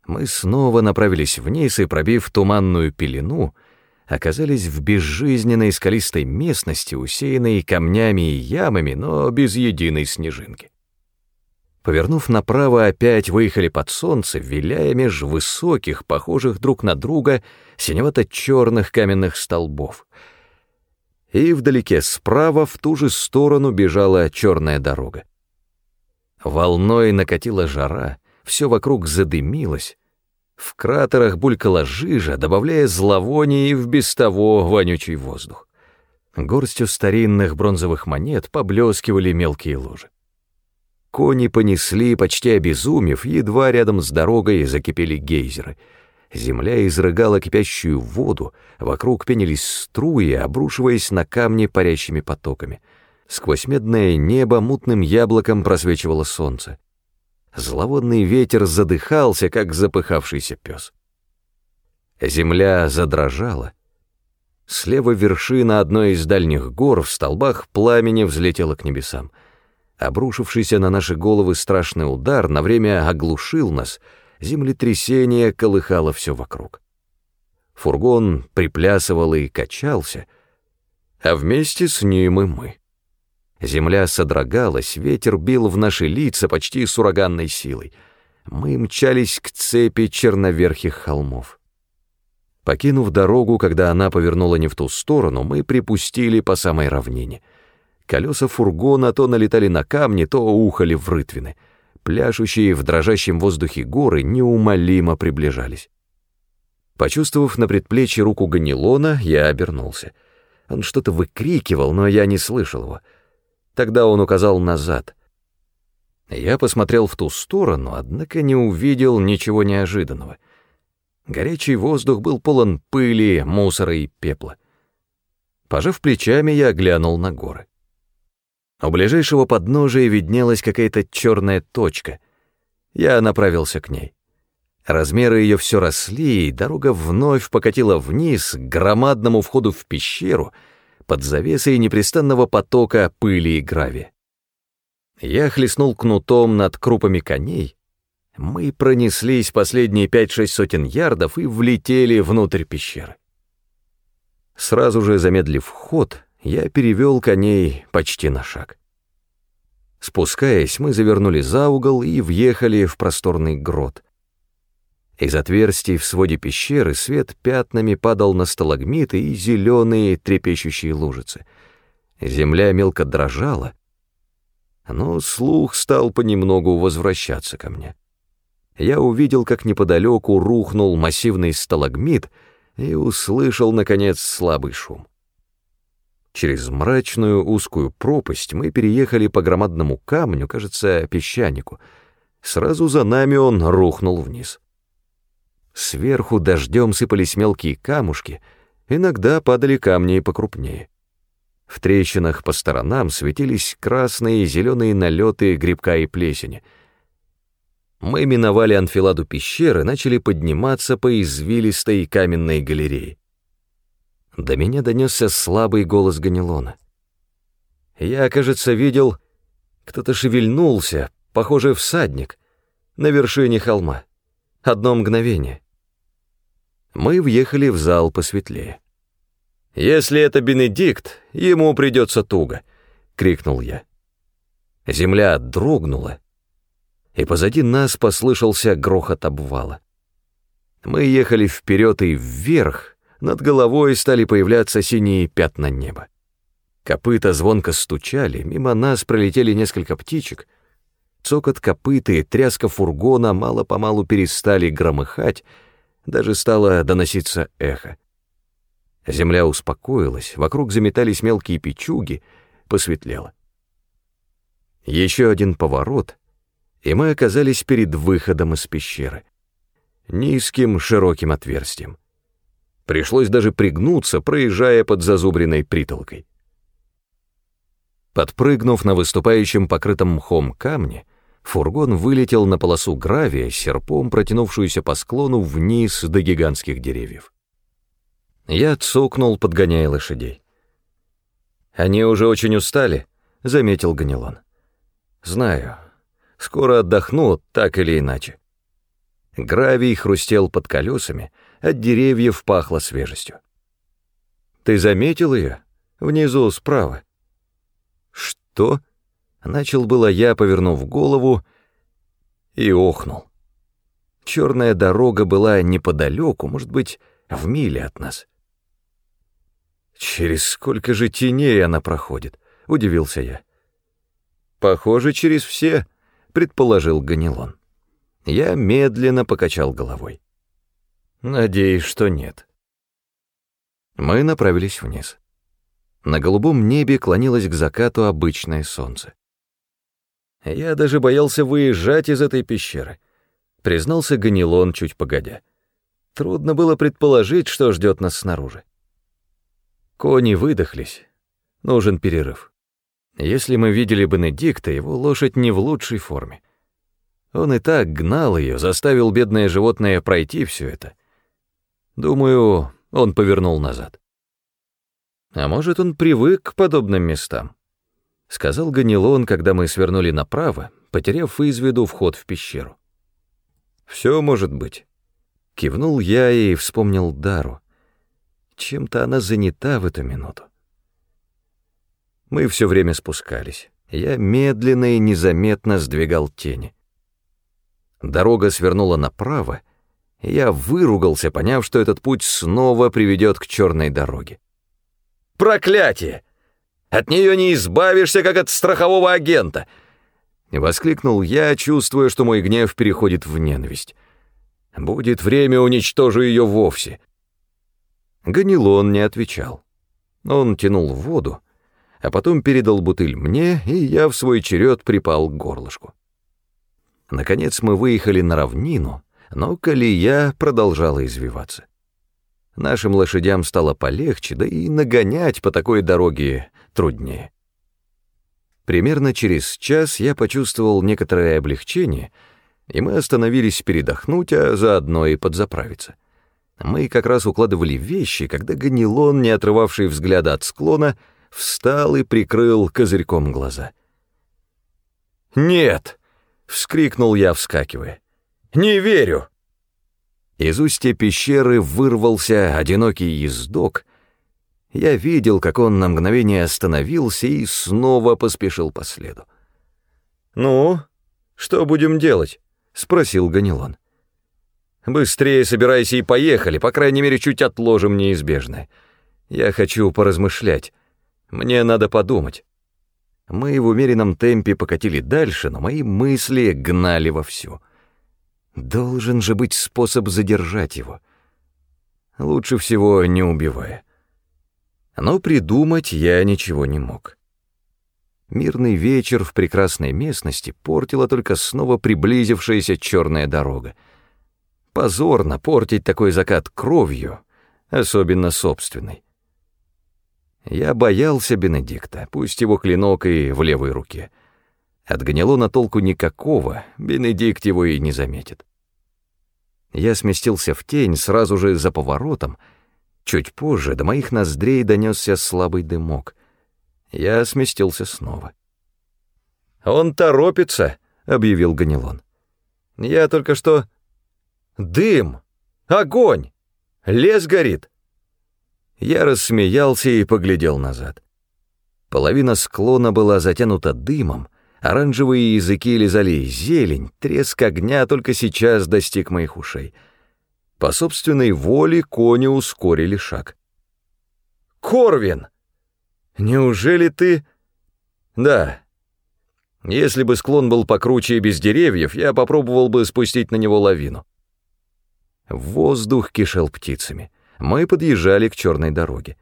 Мы снова направились вниз и, пробив туманную пелену, оказались в безжизненной скалистой местности, усеянной камнями и ямами, но без единой снежинки. Повернув направо, опять выехали под солнце, виляя меж высоких, похожих друг на друга, синевато-черных каменных столбов. И вдалеке справа в ту же сторону бежала черная дорога. Волной накатила жара, все вокруг задымилось. В кратерах булькала жижа, добавляя зловоние в без того вонючий воздух. Горстью старинных бронзовых монет поблескивали мелкие лужи. Кони понесли, почти обезумев, едва рядом с дорогой закипели гейзеры. Земля изрыгала кипящую воду, вокруг пенились струи, обрушиваясь на камни парящими потоками. Сквозь медное небо мутным яблоком просвечивало солнце. Зловодный ветер задыхался, как запыхавшийся пес. Земля задрожала. Слева вершина одной из дальних гор в столбах пламени взлетела к небесам — Обрушившийся на наши головы страшный удар на время оглушил нас, землетрясение колыхало все вокруг. Фургон приплясывал и качался, а вместе с ним и мы. Земля содрогалась, ветер бил в наши лица почти с ураганной силой. Мы мчались к цепи черноверхих холмов. Покинув дорогу, когда она повернула не в ту сторону, мы припустили по самой равнине — Колеса фургона то налетали на камни, то ухали в рытвины. Пляшущие в дрожащем воздухе горы неумолимо приближались. Почувствовав на предплечье руку Ганилона, я обернулся. Он что-то выкрикивал, но я не слышал его. Тогда он указал назад. Я посмотрел в ту сторону, однако не увидел ничего неожиданного. Горячий воздух был полон пыли, мусора и пепла. Пожав плечами, я глянул на горы. У ближайшего подножия виднелась какая-то черная точка. Я направился к ней. Размеры ее все росли, и дорога вновь покатила вниз к громадному входу в пещеру под завесой непрестанного потока пыли и гравия. Я хлестнул кнутом над крупами коней. Мы пронеслись последние пять-шесть сотен ярдов и влетели внутрь пещеры. Сразу же замедлив ход, я перевел коней почти на шаг. Спускаясь, мы завернули за угол и въехали в просторный грот. Из отверстий в своде пещеры свет пятнами падал на сталагмиты и зеленые трепещущие лужицы. Земля мелко дрожала, но слух стал понемногу возвращаться ко мне. Я увидел, как неподалеку рухнул массивный сталагмит и услышал, наконец, слабый шум. Через мрачную узкую пропасть мы переехали по громадному камню, кажется, песчанику. Сразу за нами он рухнул вниз. Сверху дождем сыпались мелкие камушки, иногда падали камни покрупнее. В трещинах по сторонам светились красные и зеленые налеты грибка и плесени. Мы миновали анфиладу пещеры, начали подниматься по извилистой каменной галерее. До меня донесся слабый голос Ганилона. Я, кажется, видел, кто-то шевельнулся, похоже, всадник, на вершине холма. Одно мгновение. Мы въехали в зал посветлее. «Если это Бенедикт, ему придется туго», — крикнул я. Земля дрогнула, и позади нас послышался грохот обвала. Мы ехали вперед и вверх, над головой стали появляться синие пятна неба. Копыта звонко стучали, мимо нас пролетели несколько птичек. Цокот копыта и тряска фургона мало-помалу перестали громыхать, даже стало доноситься эхо. Земля успокоилась, вокруг заметались мелкие печуги, посветлело. Еще один поворот, и мы оказались перед выходом из пещеры. Низким, широким отверстием. Пришлось даже пригнуться, проезжая под зазубренной притолкой. Подпрыгнув на выступающем покрытом мхом камне, фургон вылетел на полосу гравия, серпом протянувшуюся по склону вниз до гигантских деревьев. Я цокнул, подгоняя лошадей. «Они уже очень устали», — заметил Ганилон. «Знаю. Скоро отдохнут, так или иначе». Гравий хрустел под колесами, от деревьев пахло свежестью. «Ты заметил ее? Внизу справа?» «Что?» — начал было я, повернув голову, и охнул. Черная дорога была неподалеку, может быть, в миле от нас. «Через сколько же теней она проходит?» — удивился я. «Похоже, через все», — предположил Ганилон. Я медленно покачал головой. «Надеюсь, что нет». Мы направились вниз. На голубом небе клонилось к закату обычное солнце. Я даже боялся выезжать из этой пещеры, признался Ганилон чуть погодя. Трудно было предположить, что ждет нас снаружи. Кони выдохлись. Нужен перерыв. Если мы видели Бенедикта, его лошадь не в лучшей форме. Он и так гнал ее, заставил бедное животное пройти все это. Думаю, он повернул назад. А может, он привык к подобным местам? Сказал Ганилон, когда мы свернули направо, потеряв из виду вход в пещеру. Все может быть. Кивнул я и вспомнил Дару. Чем-то она занята в эту минуту. Мы все время спускались. Я медленно и незаметно сдвигал тени. Дорога свернула направо, и я выругался, поняв, что этот путь снова приведет к черной дороге. Проклятие! От нее не избавишься, как от страхового агента!» Воскликнул я, чувствуя, что мой гнев переходит в ненависть. «Будет время, уничтожу ее вовсе». Ганилон не отвечал. Он тянул воду, а потом передал бутыль мне, и я в свой черед припал к горлышку. Наконец мы выехали на равнину, но колея продолжала извиваться. Нашим лошадям стало полегче, да и нагонять по такой дороге труднее. Примерно через час я почувствовал некоторое облегчение, и мы остановились передохнуть, а заодно и подзаправиться. Мы как раз укладывали вещи, когда Ганилон, не отрывавший взгляда от склона, встал и прикрыл козырьком глаза. «Нет!» — вскрикнул я, вскакивая. «Не верю!» Из устья пещеры вырвался одинокий ездок. Я видел, как он на мгновение остановился и снова поспешил по следу. «Ну, что будем делать?» — спросил Ганилон. «Быстрее собирайся и поехали, по крайней мере, чуть отложим неизбежное. Я хочу поразмышлять. Мне надо подумать». Мы в умеренном темпе покатили дальше, но мои мысли гнали вовсю. Должен же быть способ задержать его. Лучше всего не убивая. Но придумать я ничего не мог. Мирный вечер в прекрасной местности портила только снова приблизившаяся черная дорога. Позорно портить такой закат кровью, особенно собственной. Я боялся Бенедикта, пусть его клинок и в левой руке — от Ганилона толку никакого, Бенедикт его и не заметит. Я сместился в тень сразу же за поворотом. Чуть позже до моих ноздрей донесся слабый дымок. Я сместился снова. «Он торопится», —— объявил Ганилон. «Я только что...» «Дым! Огонь! Лес горит!» Я рассмеялся и поглядел назад. Половина склона была затянута дымом, оранжевые языки лизали зелень, треск огня только сейчас достиг моих ушей. По собственной воле кони ускорили шаг. «Корвин! Неужели ты...» «Да. Если бы склон был покруче и без деревьев, я попробовал бы спустить на него лавину». Воздух кишел птицами. Мы подъезжали к черной дороге.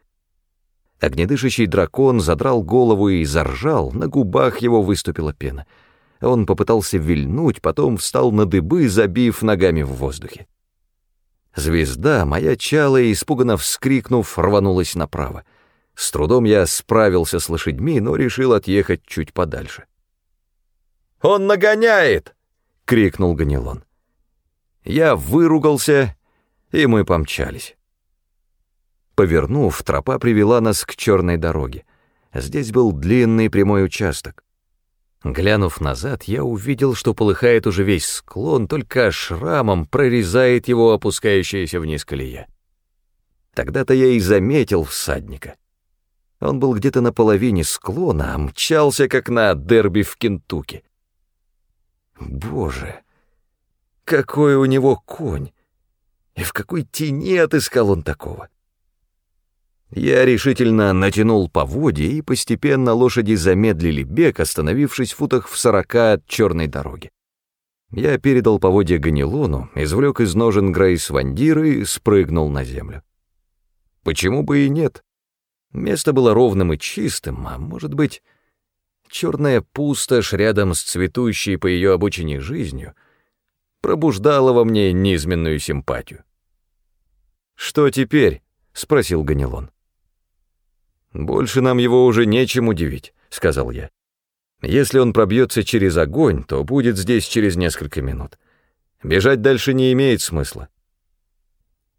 Огнедышащий дракон задрал голову и заржал, на губах его выступила пена. Он попытался вильнуть, потом встал на дыбы, забив ногами в воздухе. Звезда, моя чала, испуганно вскрикнув, рванулась направо. С трудом я справился с лошадьми, но решил отъехать чуть подальше. «Он нагоняет!» — крикнул Ганилон. Я выругался, и мы помчались. Повернув, тропа привела нас к черной дороге. Здесь был длинный прямой участок. Глянув назад, я увидел, что полыхает уже весь склон, только шрамом прорезает его опускающаяся вниз колея. Тогда-то я и заметил всадника. Он был где-то на половине склона, а мчался, как на дерби в Кентукки. Боже, какой у него конь! И в какой тени отыскал он такого? Я решительно натянул поводья, и постепенно лошади замедлили бег, остановившись в футах в сорока от черной дороги. Я передал поводья Ганилону, извлек из ножен Грейс Вандира и спрыгнул на землю. Почему бы и нет? Место было ровным и чистым, а может быть, черная пустошь рядом с цветущей по ее обучении жизнью пробуждала во мне низменную симпатию. «Что теперь?» — спросил Ганилон. «Больше нам его уже нечем удивить», — сказал я. «Если он пробьется через огонь, то будет здесь через несколько минут. Бежать дальше не имеет смысла».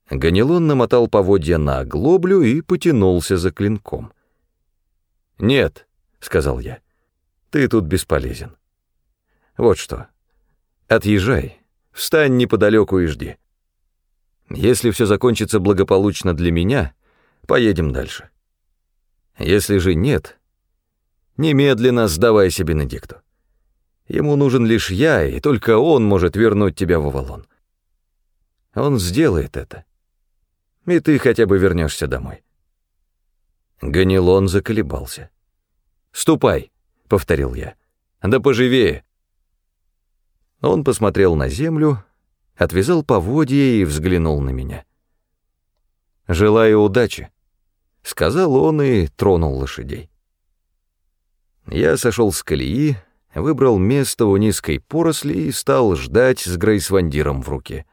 Ганилон намотал поводья на оглоблю и потянулся за клинком. «Нет», — сказал я, — «ты тут бесполезен. Вот что, отъезжай, встань неподалеку и жди. Если все закончится благополучно для меня, поедем дальше». Если же нет, немедленно сдавайся Бенедикту. Ему нужен лишь я, и только он может вернуть тебя в Авалон. Он сделает это, и ты хотя бы вернешься домой. Ганилон заколебался. «Ступай», — повторил я, — «да поживее». Он посмотрел на землю, отвязал поводья и взглянул на меня. «Желаю удачи», — сказал он и тронул лошадей. Я сошел с колеи, выбрал место у низкой поросли и стал ждать с Грейсвандиром в руке.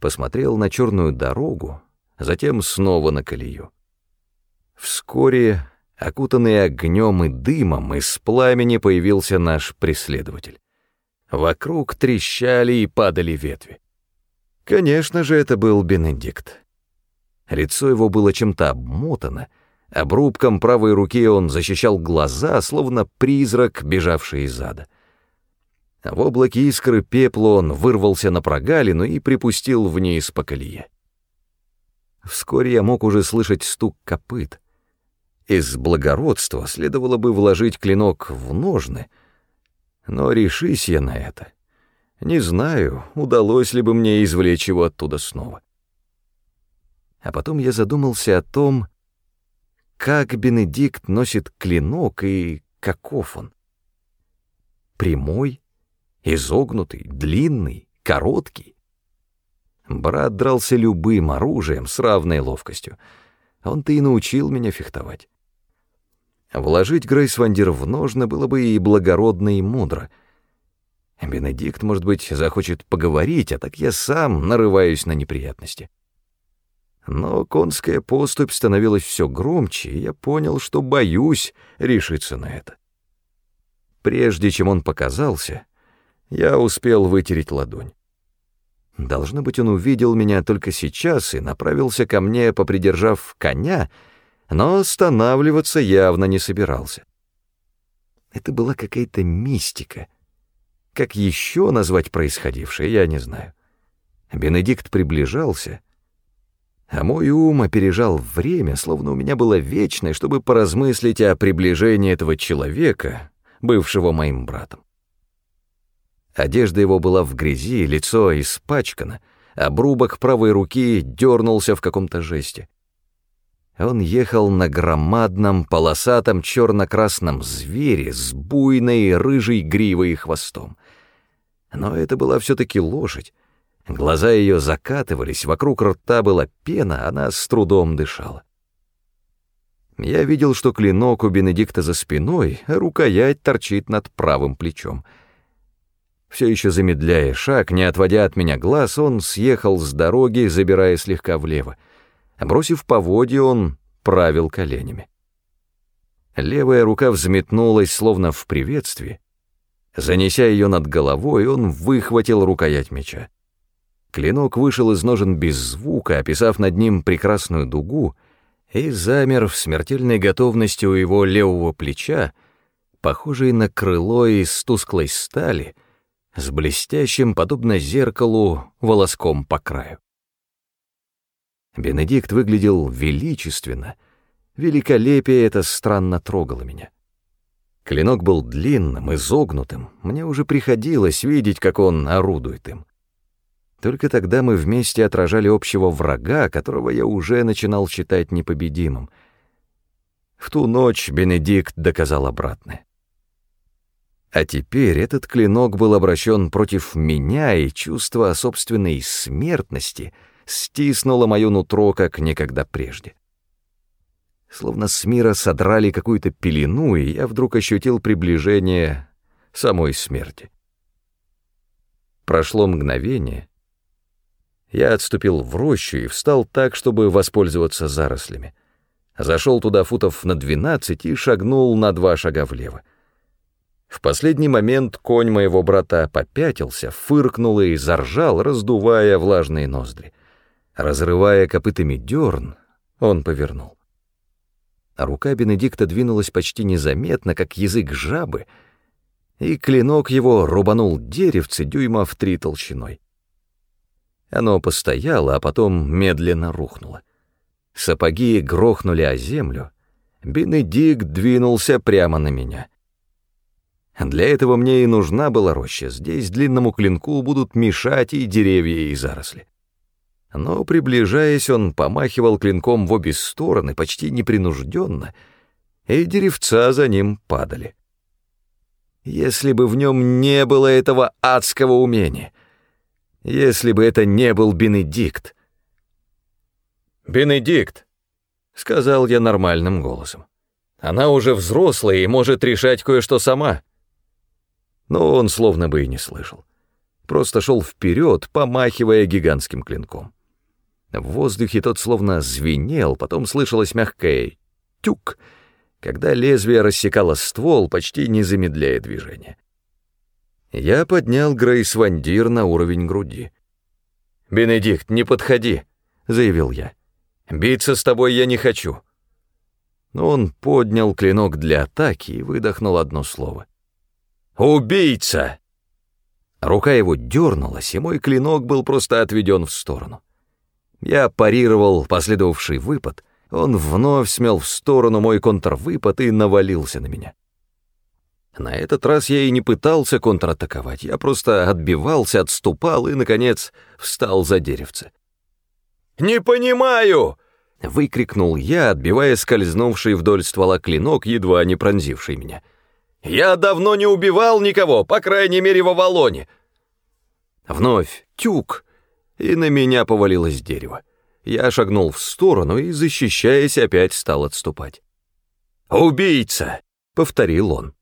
Посмотрел на черную дорогу, затем снова на колею. Вскоре, окутанный огнем и дымом, из пламени появился наш преследователь. Вокруг трещали и падали ветви. Конечно же, это был Бенедикт. Лицо его было чем-то обмотано, обрубком правой руки он защищал глаза, словно призрак, бежавший из ада. В облаке искры пепла он вырвался на прогалину и припустил вниз по колее. Вскоре я мог уже слышать стук копыт. Из благородства следовало бы вложить клинок в ножны, но решись я на это. Не знаю, удалось ли бы мне извлечь его оттуда снова. А потом я задумался о том, как Бенедикт носит клинок и каков он. Прямой, изогнутый, длинный, короткий. Брат дрался любым оружием с равной ловкостью. Он-то и научил меня фехтовать. Вложить Грейсвандер в ножны было бы и благородно, и мудро. Бенедикт, может быть, захочет поговорить, а так я сам нарываюсь на неприятности. Но конская поступь становилась все громче, и я понял, что боюсь решиться на это. Прежде чем он показался, я успел вытереть ладонь. Должно быть, он увидел меня только сейчас и направился ко мне, попридержав коня, но останавливаться явно не собирался. Это была какая-то мистика, Как еще назвать происходившее, я не знаю. Бенедикт приближался, а мой ум опережал время, словно у меня было вечное, чтобы поразмыслить о приближении этого человека, бывшего моим братом. Одежда его была в грязи, лицо испачкано, обрубок правой руки дернулся в каком-то жесте. Он ехал на громадном полосатом черно-красном звере с буйной рыжей гривой и хвостом. Но это была все-таки лошадь. Глаза ее закатывались, вокруг рта была пена, она с трудом дышала. Я видел, что клинок у Бенедикта за спиной, а рукоять торчит над правым плечом. Все еще замедляя шаг, не отводя от меня глаз, он съехал с дороги, забирая слегка влево. Бросив поводья, он правил коленями. Левая рука взметнулась, словно в приветствии. Занеся ее над головой, он выхватил рукоять меча. Клинок вышел из ножен без звука, описав над ним прекрасную дугу, и замер в смертельной готовности у его левого плеча, похожий на крыло из тусклой стали, с блестящим, подобно зеркалу, волоском по краю. Бенедикт выглядел величественно. Великолепие это странно трогало меня. Клинок был длинным, изогнутым. Мне уже приходилось видеть, как он орудует им. Только тогда мы вместе отражали общего врага, которого я уже начинал считать непобедимым. В ту ночь Бенедикт доказал обратное. А теперь этот клинок был обращен против меня, и чувство собственной смертности — стиснуло мое нутро, как никогда прежде. Словно с мира содрали какую-то пелену, и я вдруг ощутил приближение самой смерти. Прошло мгновение. Я отступил в рощу и встал так, чтобы воспользоваться зарослями. Зашел туда футов на двенадцать и шагнул на два шага влево. В последний момент конь моего брата попятился, фыркнул и заржал, раздувая влажные ноздри. Разрывая копытами дерн, он повернул. Рука Бенедикта двинулась почти незаметно, как язык жабы, и клинок его рубанул деревце дюйма в три толщиной. Оно постояло, а потом медленно рухнуло. Сапоги грохнули о землю. Бенедикт двинулся прямо на меня. Для этого мне и нужна была роща. Здесь длинному клинку будут мешать и деревья, и заросли но, приближаясь, он помахивал клинком в обе стороны, почти непринужденно, и деревца за ним падали. Если бы в нем не было этого адского умения, если бы это не был Бенедикт. «Бенедикт!» — сказал я нормальным голосом. «Она уже взрослая и может решать кое-что сама». Но он словно бы и не слышал. Просто шел вперед, помахивая гигантским клинком. В воздухе тот словно звенел, потом слышалось мягкое «тюк», когда лезвие рассекало ствол, почти не замедляя движение. Я поднял Грейс Вандир на уровень груди. «Бенедикт, не подходи», — заявил я. «Биться с тобой я не хочу». Он поднял клинок для атаки и выдохнул одно слово. «Убийца!» Рука его дернулась, и мой клинок был просто отведен в сторону. Я парировал последовавший выпад, он вновь смел в сторону мой контрвыпад и навалился на меня. На этот раз я и не пытался контратаковать, я просто отбивался, отступал и, наконец, встал за деревце. «Не понимаю!» — выкрикнул я, отбивая скользнувший вдоль ствола клинок, едва не пронзивший меня. «Я давно не убивал никого, по крайней мере, в Авалоне!» Вновь тюк, и на меня повалилось дерево. Я шагнул в сторону и, защищаясь, опять стал отступать. «Убийца!» — повторил он.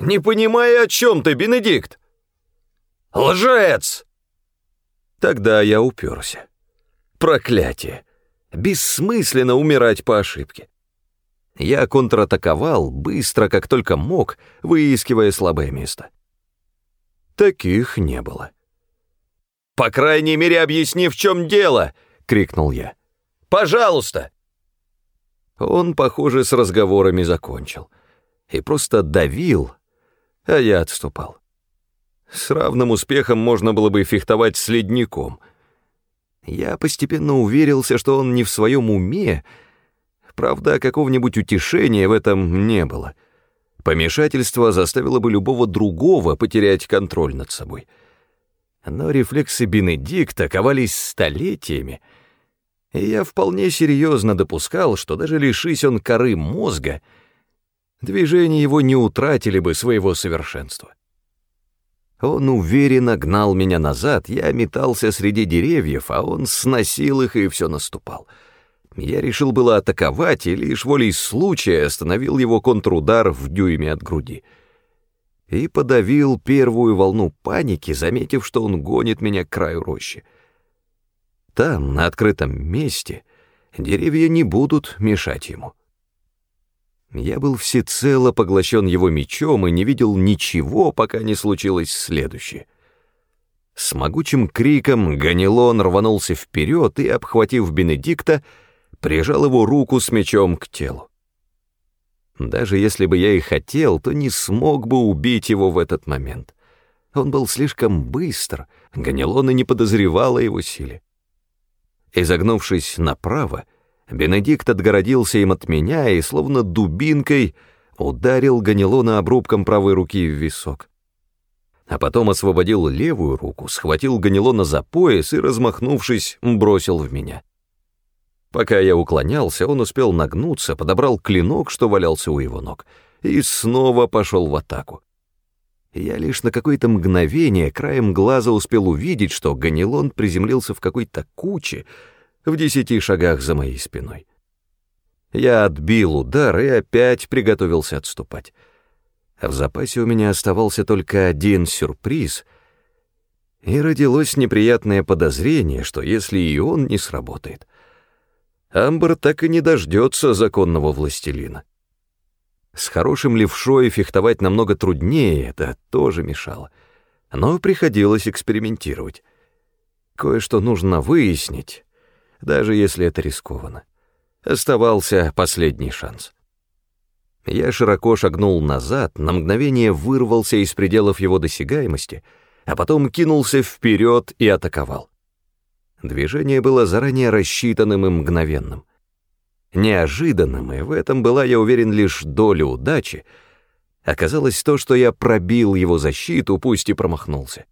«Не понимаю, о чем ты, Бенедикт!» «Лжец!» Тогда я уперся. Проклятие! Бессмысленно умирать по ошибке. Я контратаковал, быстро, как только мог, выискивая слабое место. Таких не было. «По крайней мере, объясни, в чем дело!» — крикнул я. «Пожалуйста!» Он, похоже, с разговорами закончил и просто давил, а я отступал. С равным успехом можно было бы фехтовать с ледником. Я постепенно уверился, что он не в своем уме, правда, какого-нибудь утешения в этом не было. Помешательство заставило бы любого другого потерять контроль над собой. Но рефлексы Бенедикта ковались столетиями, и я вполне серьезно допускал, что даже лишись он коры мозга, движения его не утратили бы своего совершенства. Он уверенно гнал меня назад, я метался среди деревьев, а он сносил их и все наступал. Я решил было атаковать, и лишь волей случая остановил его контрудар в дюйме от груди. И подавил первую волну паники, заметив, что он гонит меня к краю рощи. Там, на открытом месте, деревья не будут мешать ему. Я был всецело поглощен его мечом и не видел ничего, пока не случилось следующее. С могучим криком Ганилон рванулся вперед и, обхватив Бенедикта, прижал его руку с мечом к телу. Даже если бы я и хотел, то не смог бы убить его в этот момент. Он был слишком быстр, Ганилон и не подозревал о его силе. Изогнувшись направо, Бенедикт отгородился им от меня и, словно дубинкой, ударил Ганилона обрубком правой руки в висок. А потом освободил левую руку, схватил Ганилона за пояс и, размахнувшись, бросил в меня. Пока я уклонялся, он успел нагнуться, подобрал клинок, что валялся у его ног, и снова пошел в атаку. Я лишь на какое-то мгновение краем глаза успел увидеть, что Ганилон приземлился в какой-то куче, в десяти шагах за моей спиной. Я отбил удар и опять приготовился отступать. А в запасе у меня оставался только один сюрприз, и родилось неприятное подозрение, что если и он не сработает, Амбр так и не дождется законного властелина. С хорошим левшой фехтовать намного труднее, это тоже мешало. Но приходилось экспериментировать. Кое-что нужно выяснить, даже если это рискованно. Оставался последний шанс. Я широко шагнул назад, на мгновение вырвался из пределов его досягаемости, а потом кинулся вперед и атаковал. Движение было заранее рассчитанным и мгновенным. Неожиданным, и в этом была, я уверен, лишь доля удачи, оказалось то, что я пробил его защиту, пусть и промахнулся.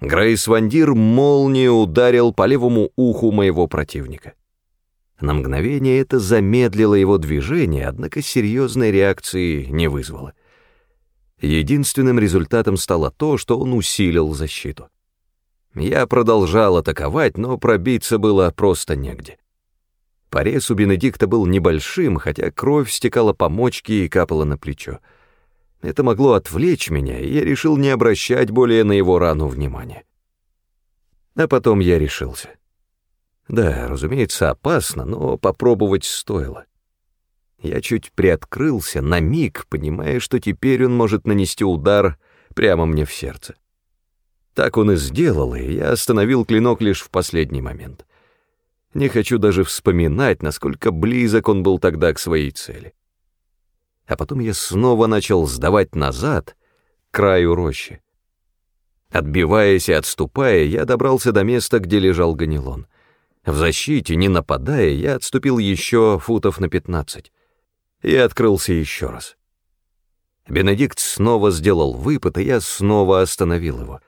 Грейс Вандир молнией ударил по левому уху моего противника. На мгновение это замедлило его движение, однако серьезной реакции не вызвало. Единственным результатом стало то, что он усилил защиту. Я продолжал атаковать, но пробиться было просто негде. Порез у Бенедикта был небольшим, хотя кровь стекала по мочке и капала на плечо. Это могло отвлечь меня, и я решил не обращать более на его рану внимания. А потом я решился. Да, разумеется, опасно, но попробовать стоило. Я чуть приоткрылся на миг, понимая, что теперь он может нанести удар прямо мне в сердце. Так он и сделал, и я остановил клинок лишь в последний момент. Не хочу даже вспоминать, насколько близок он был тогда к своей цели а потом я снова начал сдавать назад, к краю рощи. Отбиваясь и отступая, я добрался до места, где лежал ганилон. В защите, не нападая, я отступил еще футов на пятнадцать и открылся еще раз. Бенедикт снова сделал выпад, и я снова остановил его.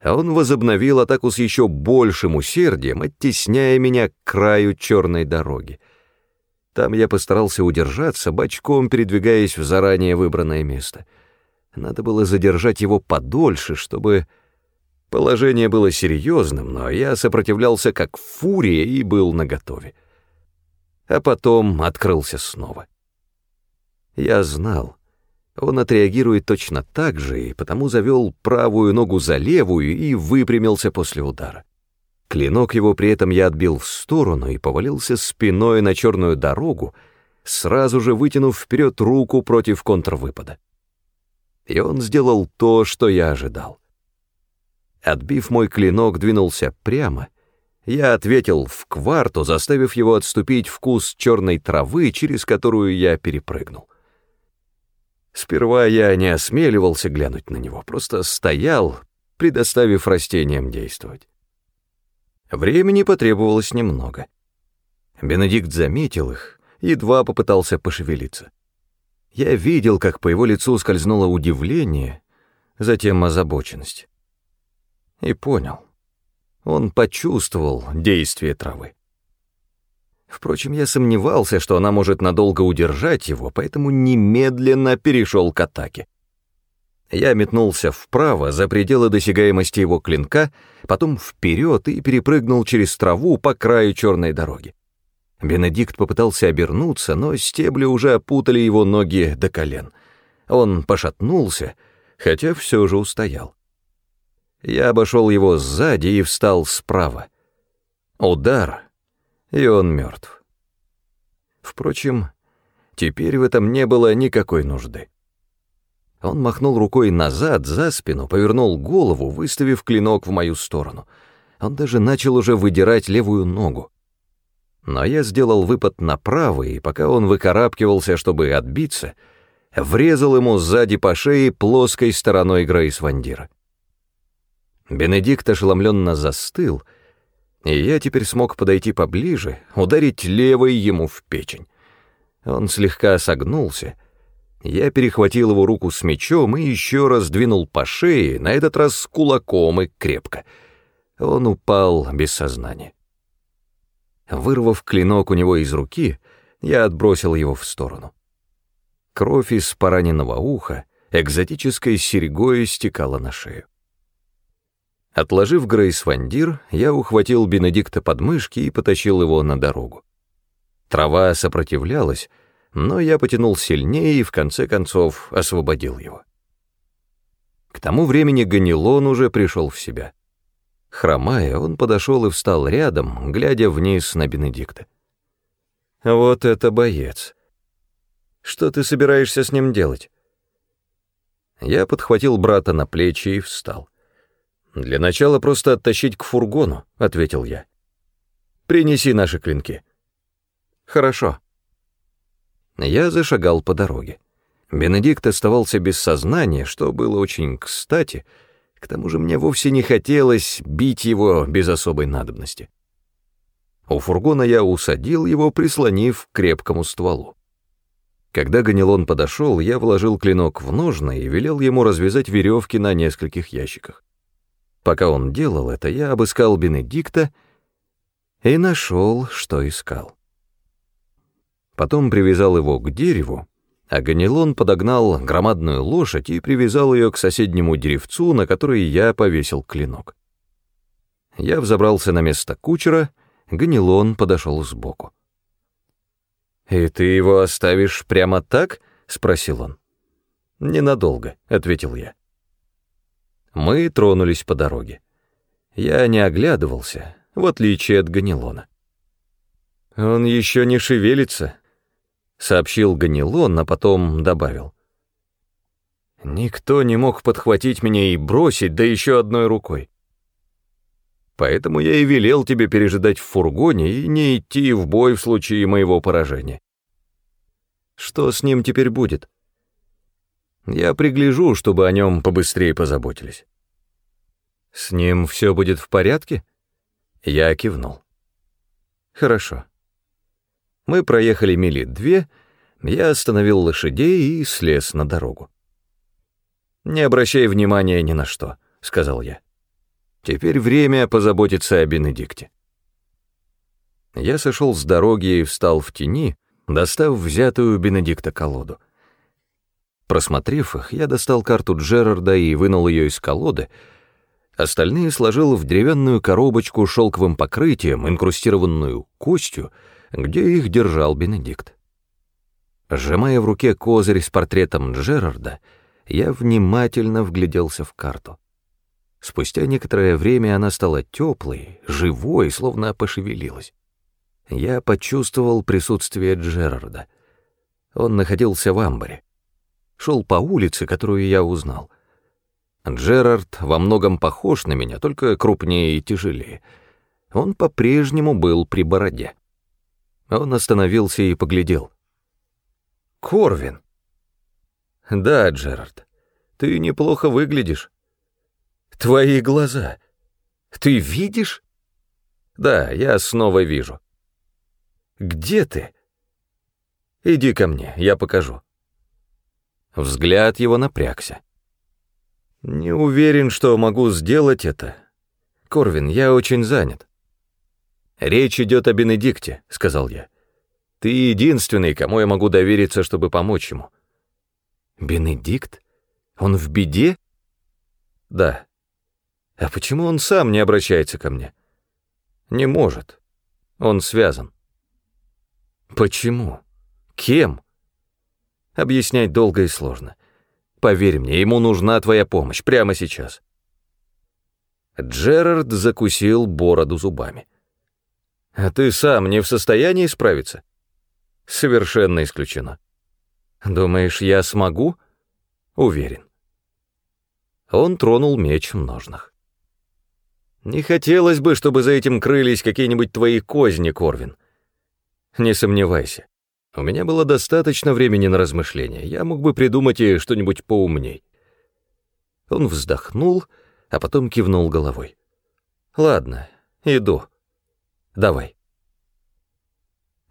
А он возобновил атаку с еще большим усердием, оттесняя меня к краю черной дороги — там я постарался удержаться, бочком передвигаясь в заранее выбранное место. Надо было задержать его подольше, чтобы... Положение было серьезным, но я сопротивлялся как фурия и был наготове. А потом открылся снова. Я знал, он отреагирует точно так же, и потому завел правую ногу за левую и выпрямился после удара. Клинок его при этом я отбил в сторону и повалился спиной на черную дорогу, сразу же вытянув вперед руку против контрвыпада. И он сделал то, что я ожидал. Отбив мой клинок, двинулся прямо. Я ответил в кварту, заставив его отступить в куст черной травы, через которую я перепрыгнул. Сперва я не осмеливался глянуть на него, просто стоял, предоставив растениям действовать. Времени потребовалось немного. Бенедикт заметил их, едва попытался пошевелиться. Я видел, как по его лицу скользнуло удивление, затем озабоченность. И понял. Он почувствовал действие травы. Впрочем, я сомневался, что она может надолго удержать его, поэтому немедленно перешел к атаке. Я метнулся вправо, за пределы досягаемости его клинка, потом вперед и перепрыгнул через траву по краю черной дороги. Бенедикт попытался обернуться, но стебли уже опутали его ноги до колен. Он пошатнулся, хотя все же устоял. Я обошел его сзади и встал справа. Удар, и он мертв. Впрочем, теперь в этом не было никакой нужды. Он махнул рукой назад, за спину, повернул голову, выставив клинок в мою сторону. Он даже начал уже выдирать левую ногу. Но я сделал выпад направо, и пока он выкарабкивался, чтобы отбиться, врезал ему сзади по шее плоской стороной Грейс Вандира. Бенедикт ошеломленно застыл, и я теперь смог подойти поближе, ударить левой ему в печень. Он слегка согнулся. Я перехватил его руку с мечом и еще раз двинул по шее, на этот раз кулаком и крепко. Он упал без сознания. Вырвав клинок у него из руки, я отбросил его в сторону. Кровь из пораненного уха экзотической серьгой стекала на шею. Отложив Грейс Вандир, я ухватил Бенедикта под мышки и потащил его на дорогу. Трава сопротивлялась, но я потянул сильнее и в конце концов освободил его. К тому времени Ганилон уже пришел в себя. Хромая, он подошел и встал рядом, глядя вниз на Бенедикта. «Вот это боец! Что ты собираешься с ним делать?» Я подхватил брата на плечи и встал. «Для начала просто оттащить к фургону», — ответил я. «Принеси наши клинки». «Хорошо». Я зашагал по дороге. Бенедикт оставался без сознания, что было очень кстати — к тому же мне вовсе не хотелось бить его без особой надобности. У фургона я усадил его, прислонив к крепкому стволу. Когда Ганилон подошел, я вложил клинок в ножны и велел ему развязать веревки на нескольких ящиках. Пока он делал это, я обыскал Бенедикта и нашел, что искал. Потом привязал его к дереву а Ганилон подогнал громадную лошадь и привязал ее к соседнему деревцу, на который я повесил клинок. Я взобрался на место кучера, Ганилон подошел сбоку. «И ты его оставишь прямо так?» — спросил он. «Ненадолго», — ответил я. Мы тронулись по дороге. Я не оглядывался, в отличие от Ганилона. «Он еще не шевелится», — сообщил Ганилон, а потом добавил. «Никто не мог подхватить меня и бросить, да еще одной рукой. Поэтому я и велел тебе пережидать в фургоне и не идти в бой в случае моего поражения. Что с ним теперь будет? Я пригляжу, чтобы о нем побыстрее позаботились. С ним все будет в порядке? Я кивнул. Хорошо. Мы проехали мили две, я остановил лошадей и слез на дорогу. «Не обращай внимания ни на что», — сказал я. «Теперь время позаботиться о Бенедикте». Я сошел с дороги и встал в тени, достав взятую Бенедикта колоду. Просмотрев их, я достал карту Джерарда и вынул ее из колоды, остальные сложил в деревянную коробочку шелковым покрытием, инкрустированную костью, где их держал Бенедикт. Сжимая в руке козырь с портретом Джерарда, я внимательно вгляделся в карту. Спустя некоторое время она стала теплой, живой, словно пошевелилась. Я почувствовал присутствие Джерарда. Он находился в амбаре. Шел по улице, которую я узнал. Джерард во многом похож на меня, только крупнее и тяжелее. Он по-прежнему был при бороде. Он остановился и поглядел. «Корвин!» Да, Джерард, ты неплохо выглядишь. Твои глаза. Ты видишь? Да, я снова вижу. Где ты? Иди ко мне, я покажу. Взгляд его напрягся. Не уверен, что могу сделать это. Корвин, я очень занят. Речь идет о Бенедикте, сказал я. Ты единственный, кому я могу довериться, чтобы помочь ему. Бенедикт? Он в беде? Да. А почему он сам не обращается ко мне? Не может. Он связан. Почему? Кем? Объяснять долго и сложно. Поверь мне, ему нужна твоя помощь прямо сейчас. Джерард закусил бороду зубами. А ты сам не в состоянии справиться? Совершенно исключено. Думаешь, я смогу? Уверен. Он тронул меч в ножнах. Не хотелось бы, чтобы за этим крылись какие-нибудь твои козни, Корвин. Не сомневайся. У меня было достаточно времени на размышления. Я мог бы придумать и что-нибудь поумней. Он вздохнул, а потом кивнул головой. Ладно, иду. Давай.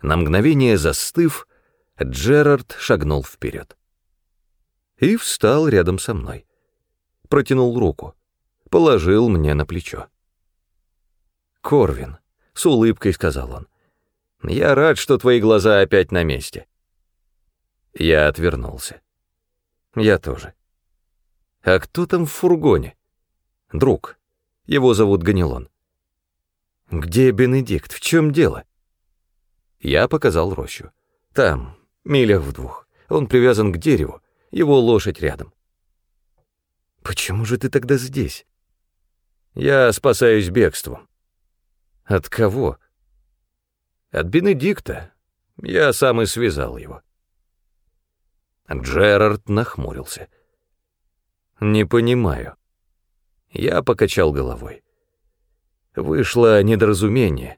На мгновение застыв, Джерард шагнул вперед. И встал рядом со мной. Протянул руку, положил мне на плечо. «Корвин», — с улыбкой сказал он, — «я рад, что твои глаза опять на месте». Я отвернулся. Я тоже. «А кто там в фургоне?» «Друг. Его зовут Ганилон». «Где Бенедикт? В чем дело?» Я показал рощу. «Там, милях в двух. Он привязан к дереву, его лошадь рядом». «Почему же ты тогда здесь?» «Я спасаюсь бегством». От кого? От Бенедикта. Я сам и связал его. Джерард нахмурился. Не понимаю. Я покачал головой. Вышло недоразумение.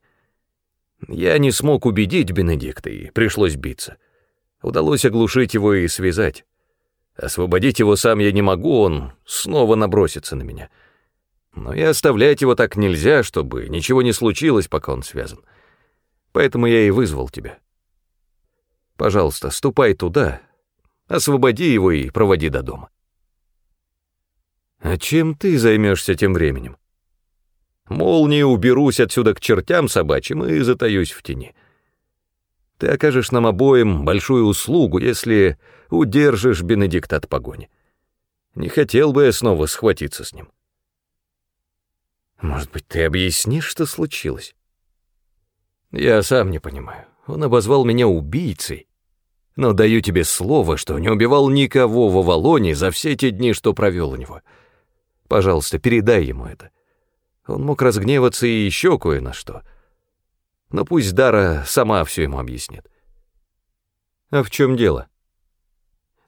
Я не смог убедить Бенедикта, и пришлось биться. Удалось оглушить его и связать. Освободить его сам я не могу, он снова набросится на меня — но и оставлять его так нельзя, чтобы ничего не случилось, пока он связан. Поэтому я и вызвал тебя. Пожалуйста, ступай туда, освободи его и проводи до дома. А чем ты займешься тем временем? Молнией уберусь отсюда к чертям собачьим и затаюсь в тени. Ты окажешь нам обоим большую услугу, если удержишь Бенедикта от погони. Не хотел бы я снова схватиться с ним. Может быть, ты объяснишь, что случилось? Я сам не понимаю. Он обозвал меня убийцей. Но даю тебе слово, что не убивал никого в Авалоне за все те дни, что провел у него. Пожалуйста, передай ему это. Он мог разгневаться и еще кое на что. Но пусть Дара сама все ему объяснит. А в чем дело?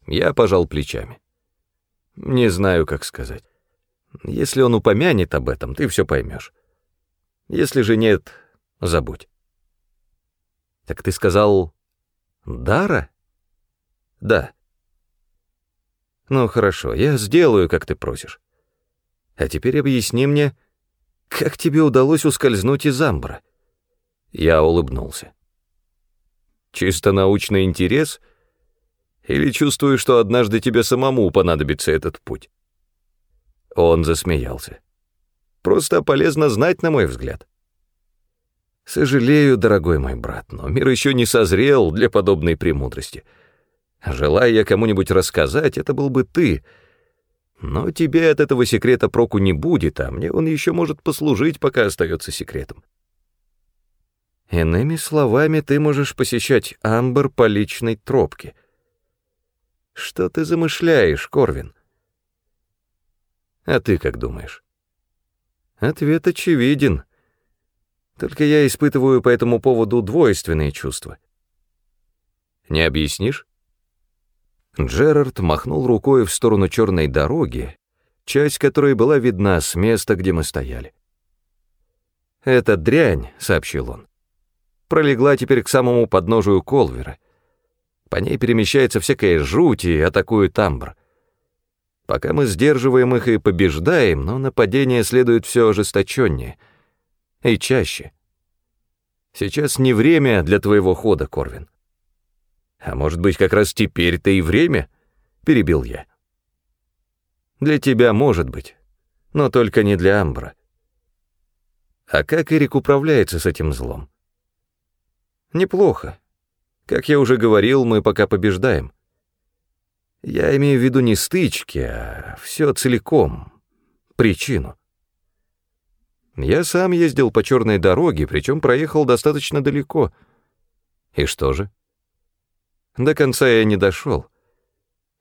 Я пожал плечами. Не знаю, как сказать. Если он упомянет об этом, ты все поймешь. Если же нет, забудь. Так ты сказал Дара? Да. Ну хорошо, я сделаю, как ты просишь. А теперь объясни мне, как тебе удалось ускользнуть из Амбра? Я улыбнулся. Чисто научный интерес? Или чувствую, что однажды тебе самому понадобится этот путь? Он засмеялся. «Просто полезно знать, на мой взгляд». «Сожалею, дорогой мой брат, но мир еще не созрел для подобной премудрости. Желая я кому-нибудь рассказать, это был бы ты. Но тебе от этого секрета проку не будет, а мне он еще может послужить, пока остается секретом». Иными словами, ты можешь посещать Амбер по личной тропке. Что ты замышляешь, Корвин? А ты как думаешь? Ответ очевиден. Только я испытываю по этому поводу двойственные чувства. Не объяснишь? Джерард махнул рукой в сторону черной дороги, часть которой была видна с места, где мы стояли. «Это дрянь», — сообщил он, — «пролегла теперь к самому подножию Колвера. По ней перемещается всякая жуть и атакует Амбр. Пока мы сдерживаем их и побеждаем, но нападение следует все ожесточеннее и чаще. Сейчас не время для твоего хода, Корвин. А может быть, как раз теперь-то и время? Перебил я. Для тебя может быть, но только не для Амбра. А как Эрик управляется с этим злом? Неплохо. Как я уже говорил, мы пока побеждаем. Я имею в виду не стычки, а все целиком, причину. Я сам ездил по черной дороге, причем проехал достаточно далеко. И что же? До конца я не дошел.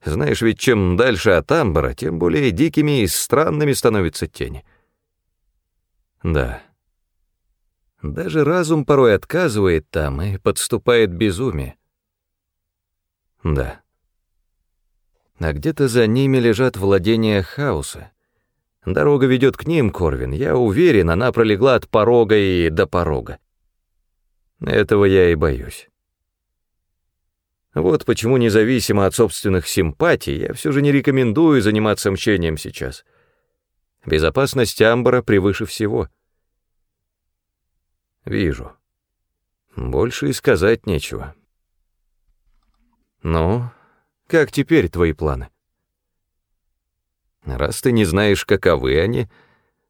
Знаешь, ведь чем дальше от Амбара, тем более дикими и странными становятся тени. Да. Даже разум порой отказывает там и подступает безумие. Да. А где-то за ними лежат владения хаоса. Дорога ведет к ним, Корвин, я уверен, она пролегла от порога и до порога. Этого я и боюсь. Вот почему, независимо от собственных симпатий, я все же не рекомендую заниматься мщением сейчас. Безопасность Амбара превыше всего. Вижу. Больше и сказать нечего. Ну, как теперь твои планы? Раз ты не знаешь, каковы они,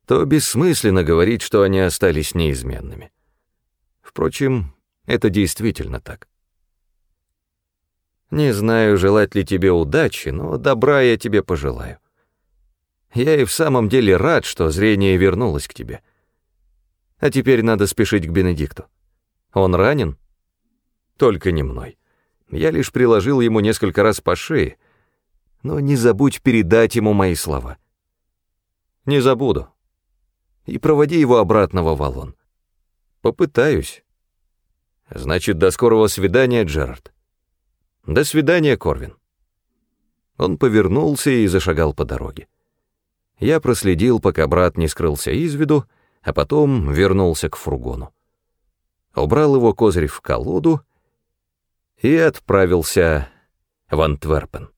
то бессмысленно говорить, что они остались неизменными. Впрочем, это действительно так. Не знаю, желать ли тебе удачи, но добра я тебе пожелаю. Я и в самом деле рад, что зрение вернулось к тебе. А теперь надо спешить к Бенедикту. Он ранен? Только не мной. Я лишь приложил ему несколько раз по шее, но не забудь передать ему мои слова. Не забуду. И проводи его обратно в Авалон. Попытаюсь. Значит, до скорого свидания, Джерард. До свидания, Корвин. Он повернулся и зашагал по дороге. Я проследил, пока брат не скрылся из виду, а потом вернулся к фургону. Убрал его козырь в колоду и отправился в Антверпен.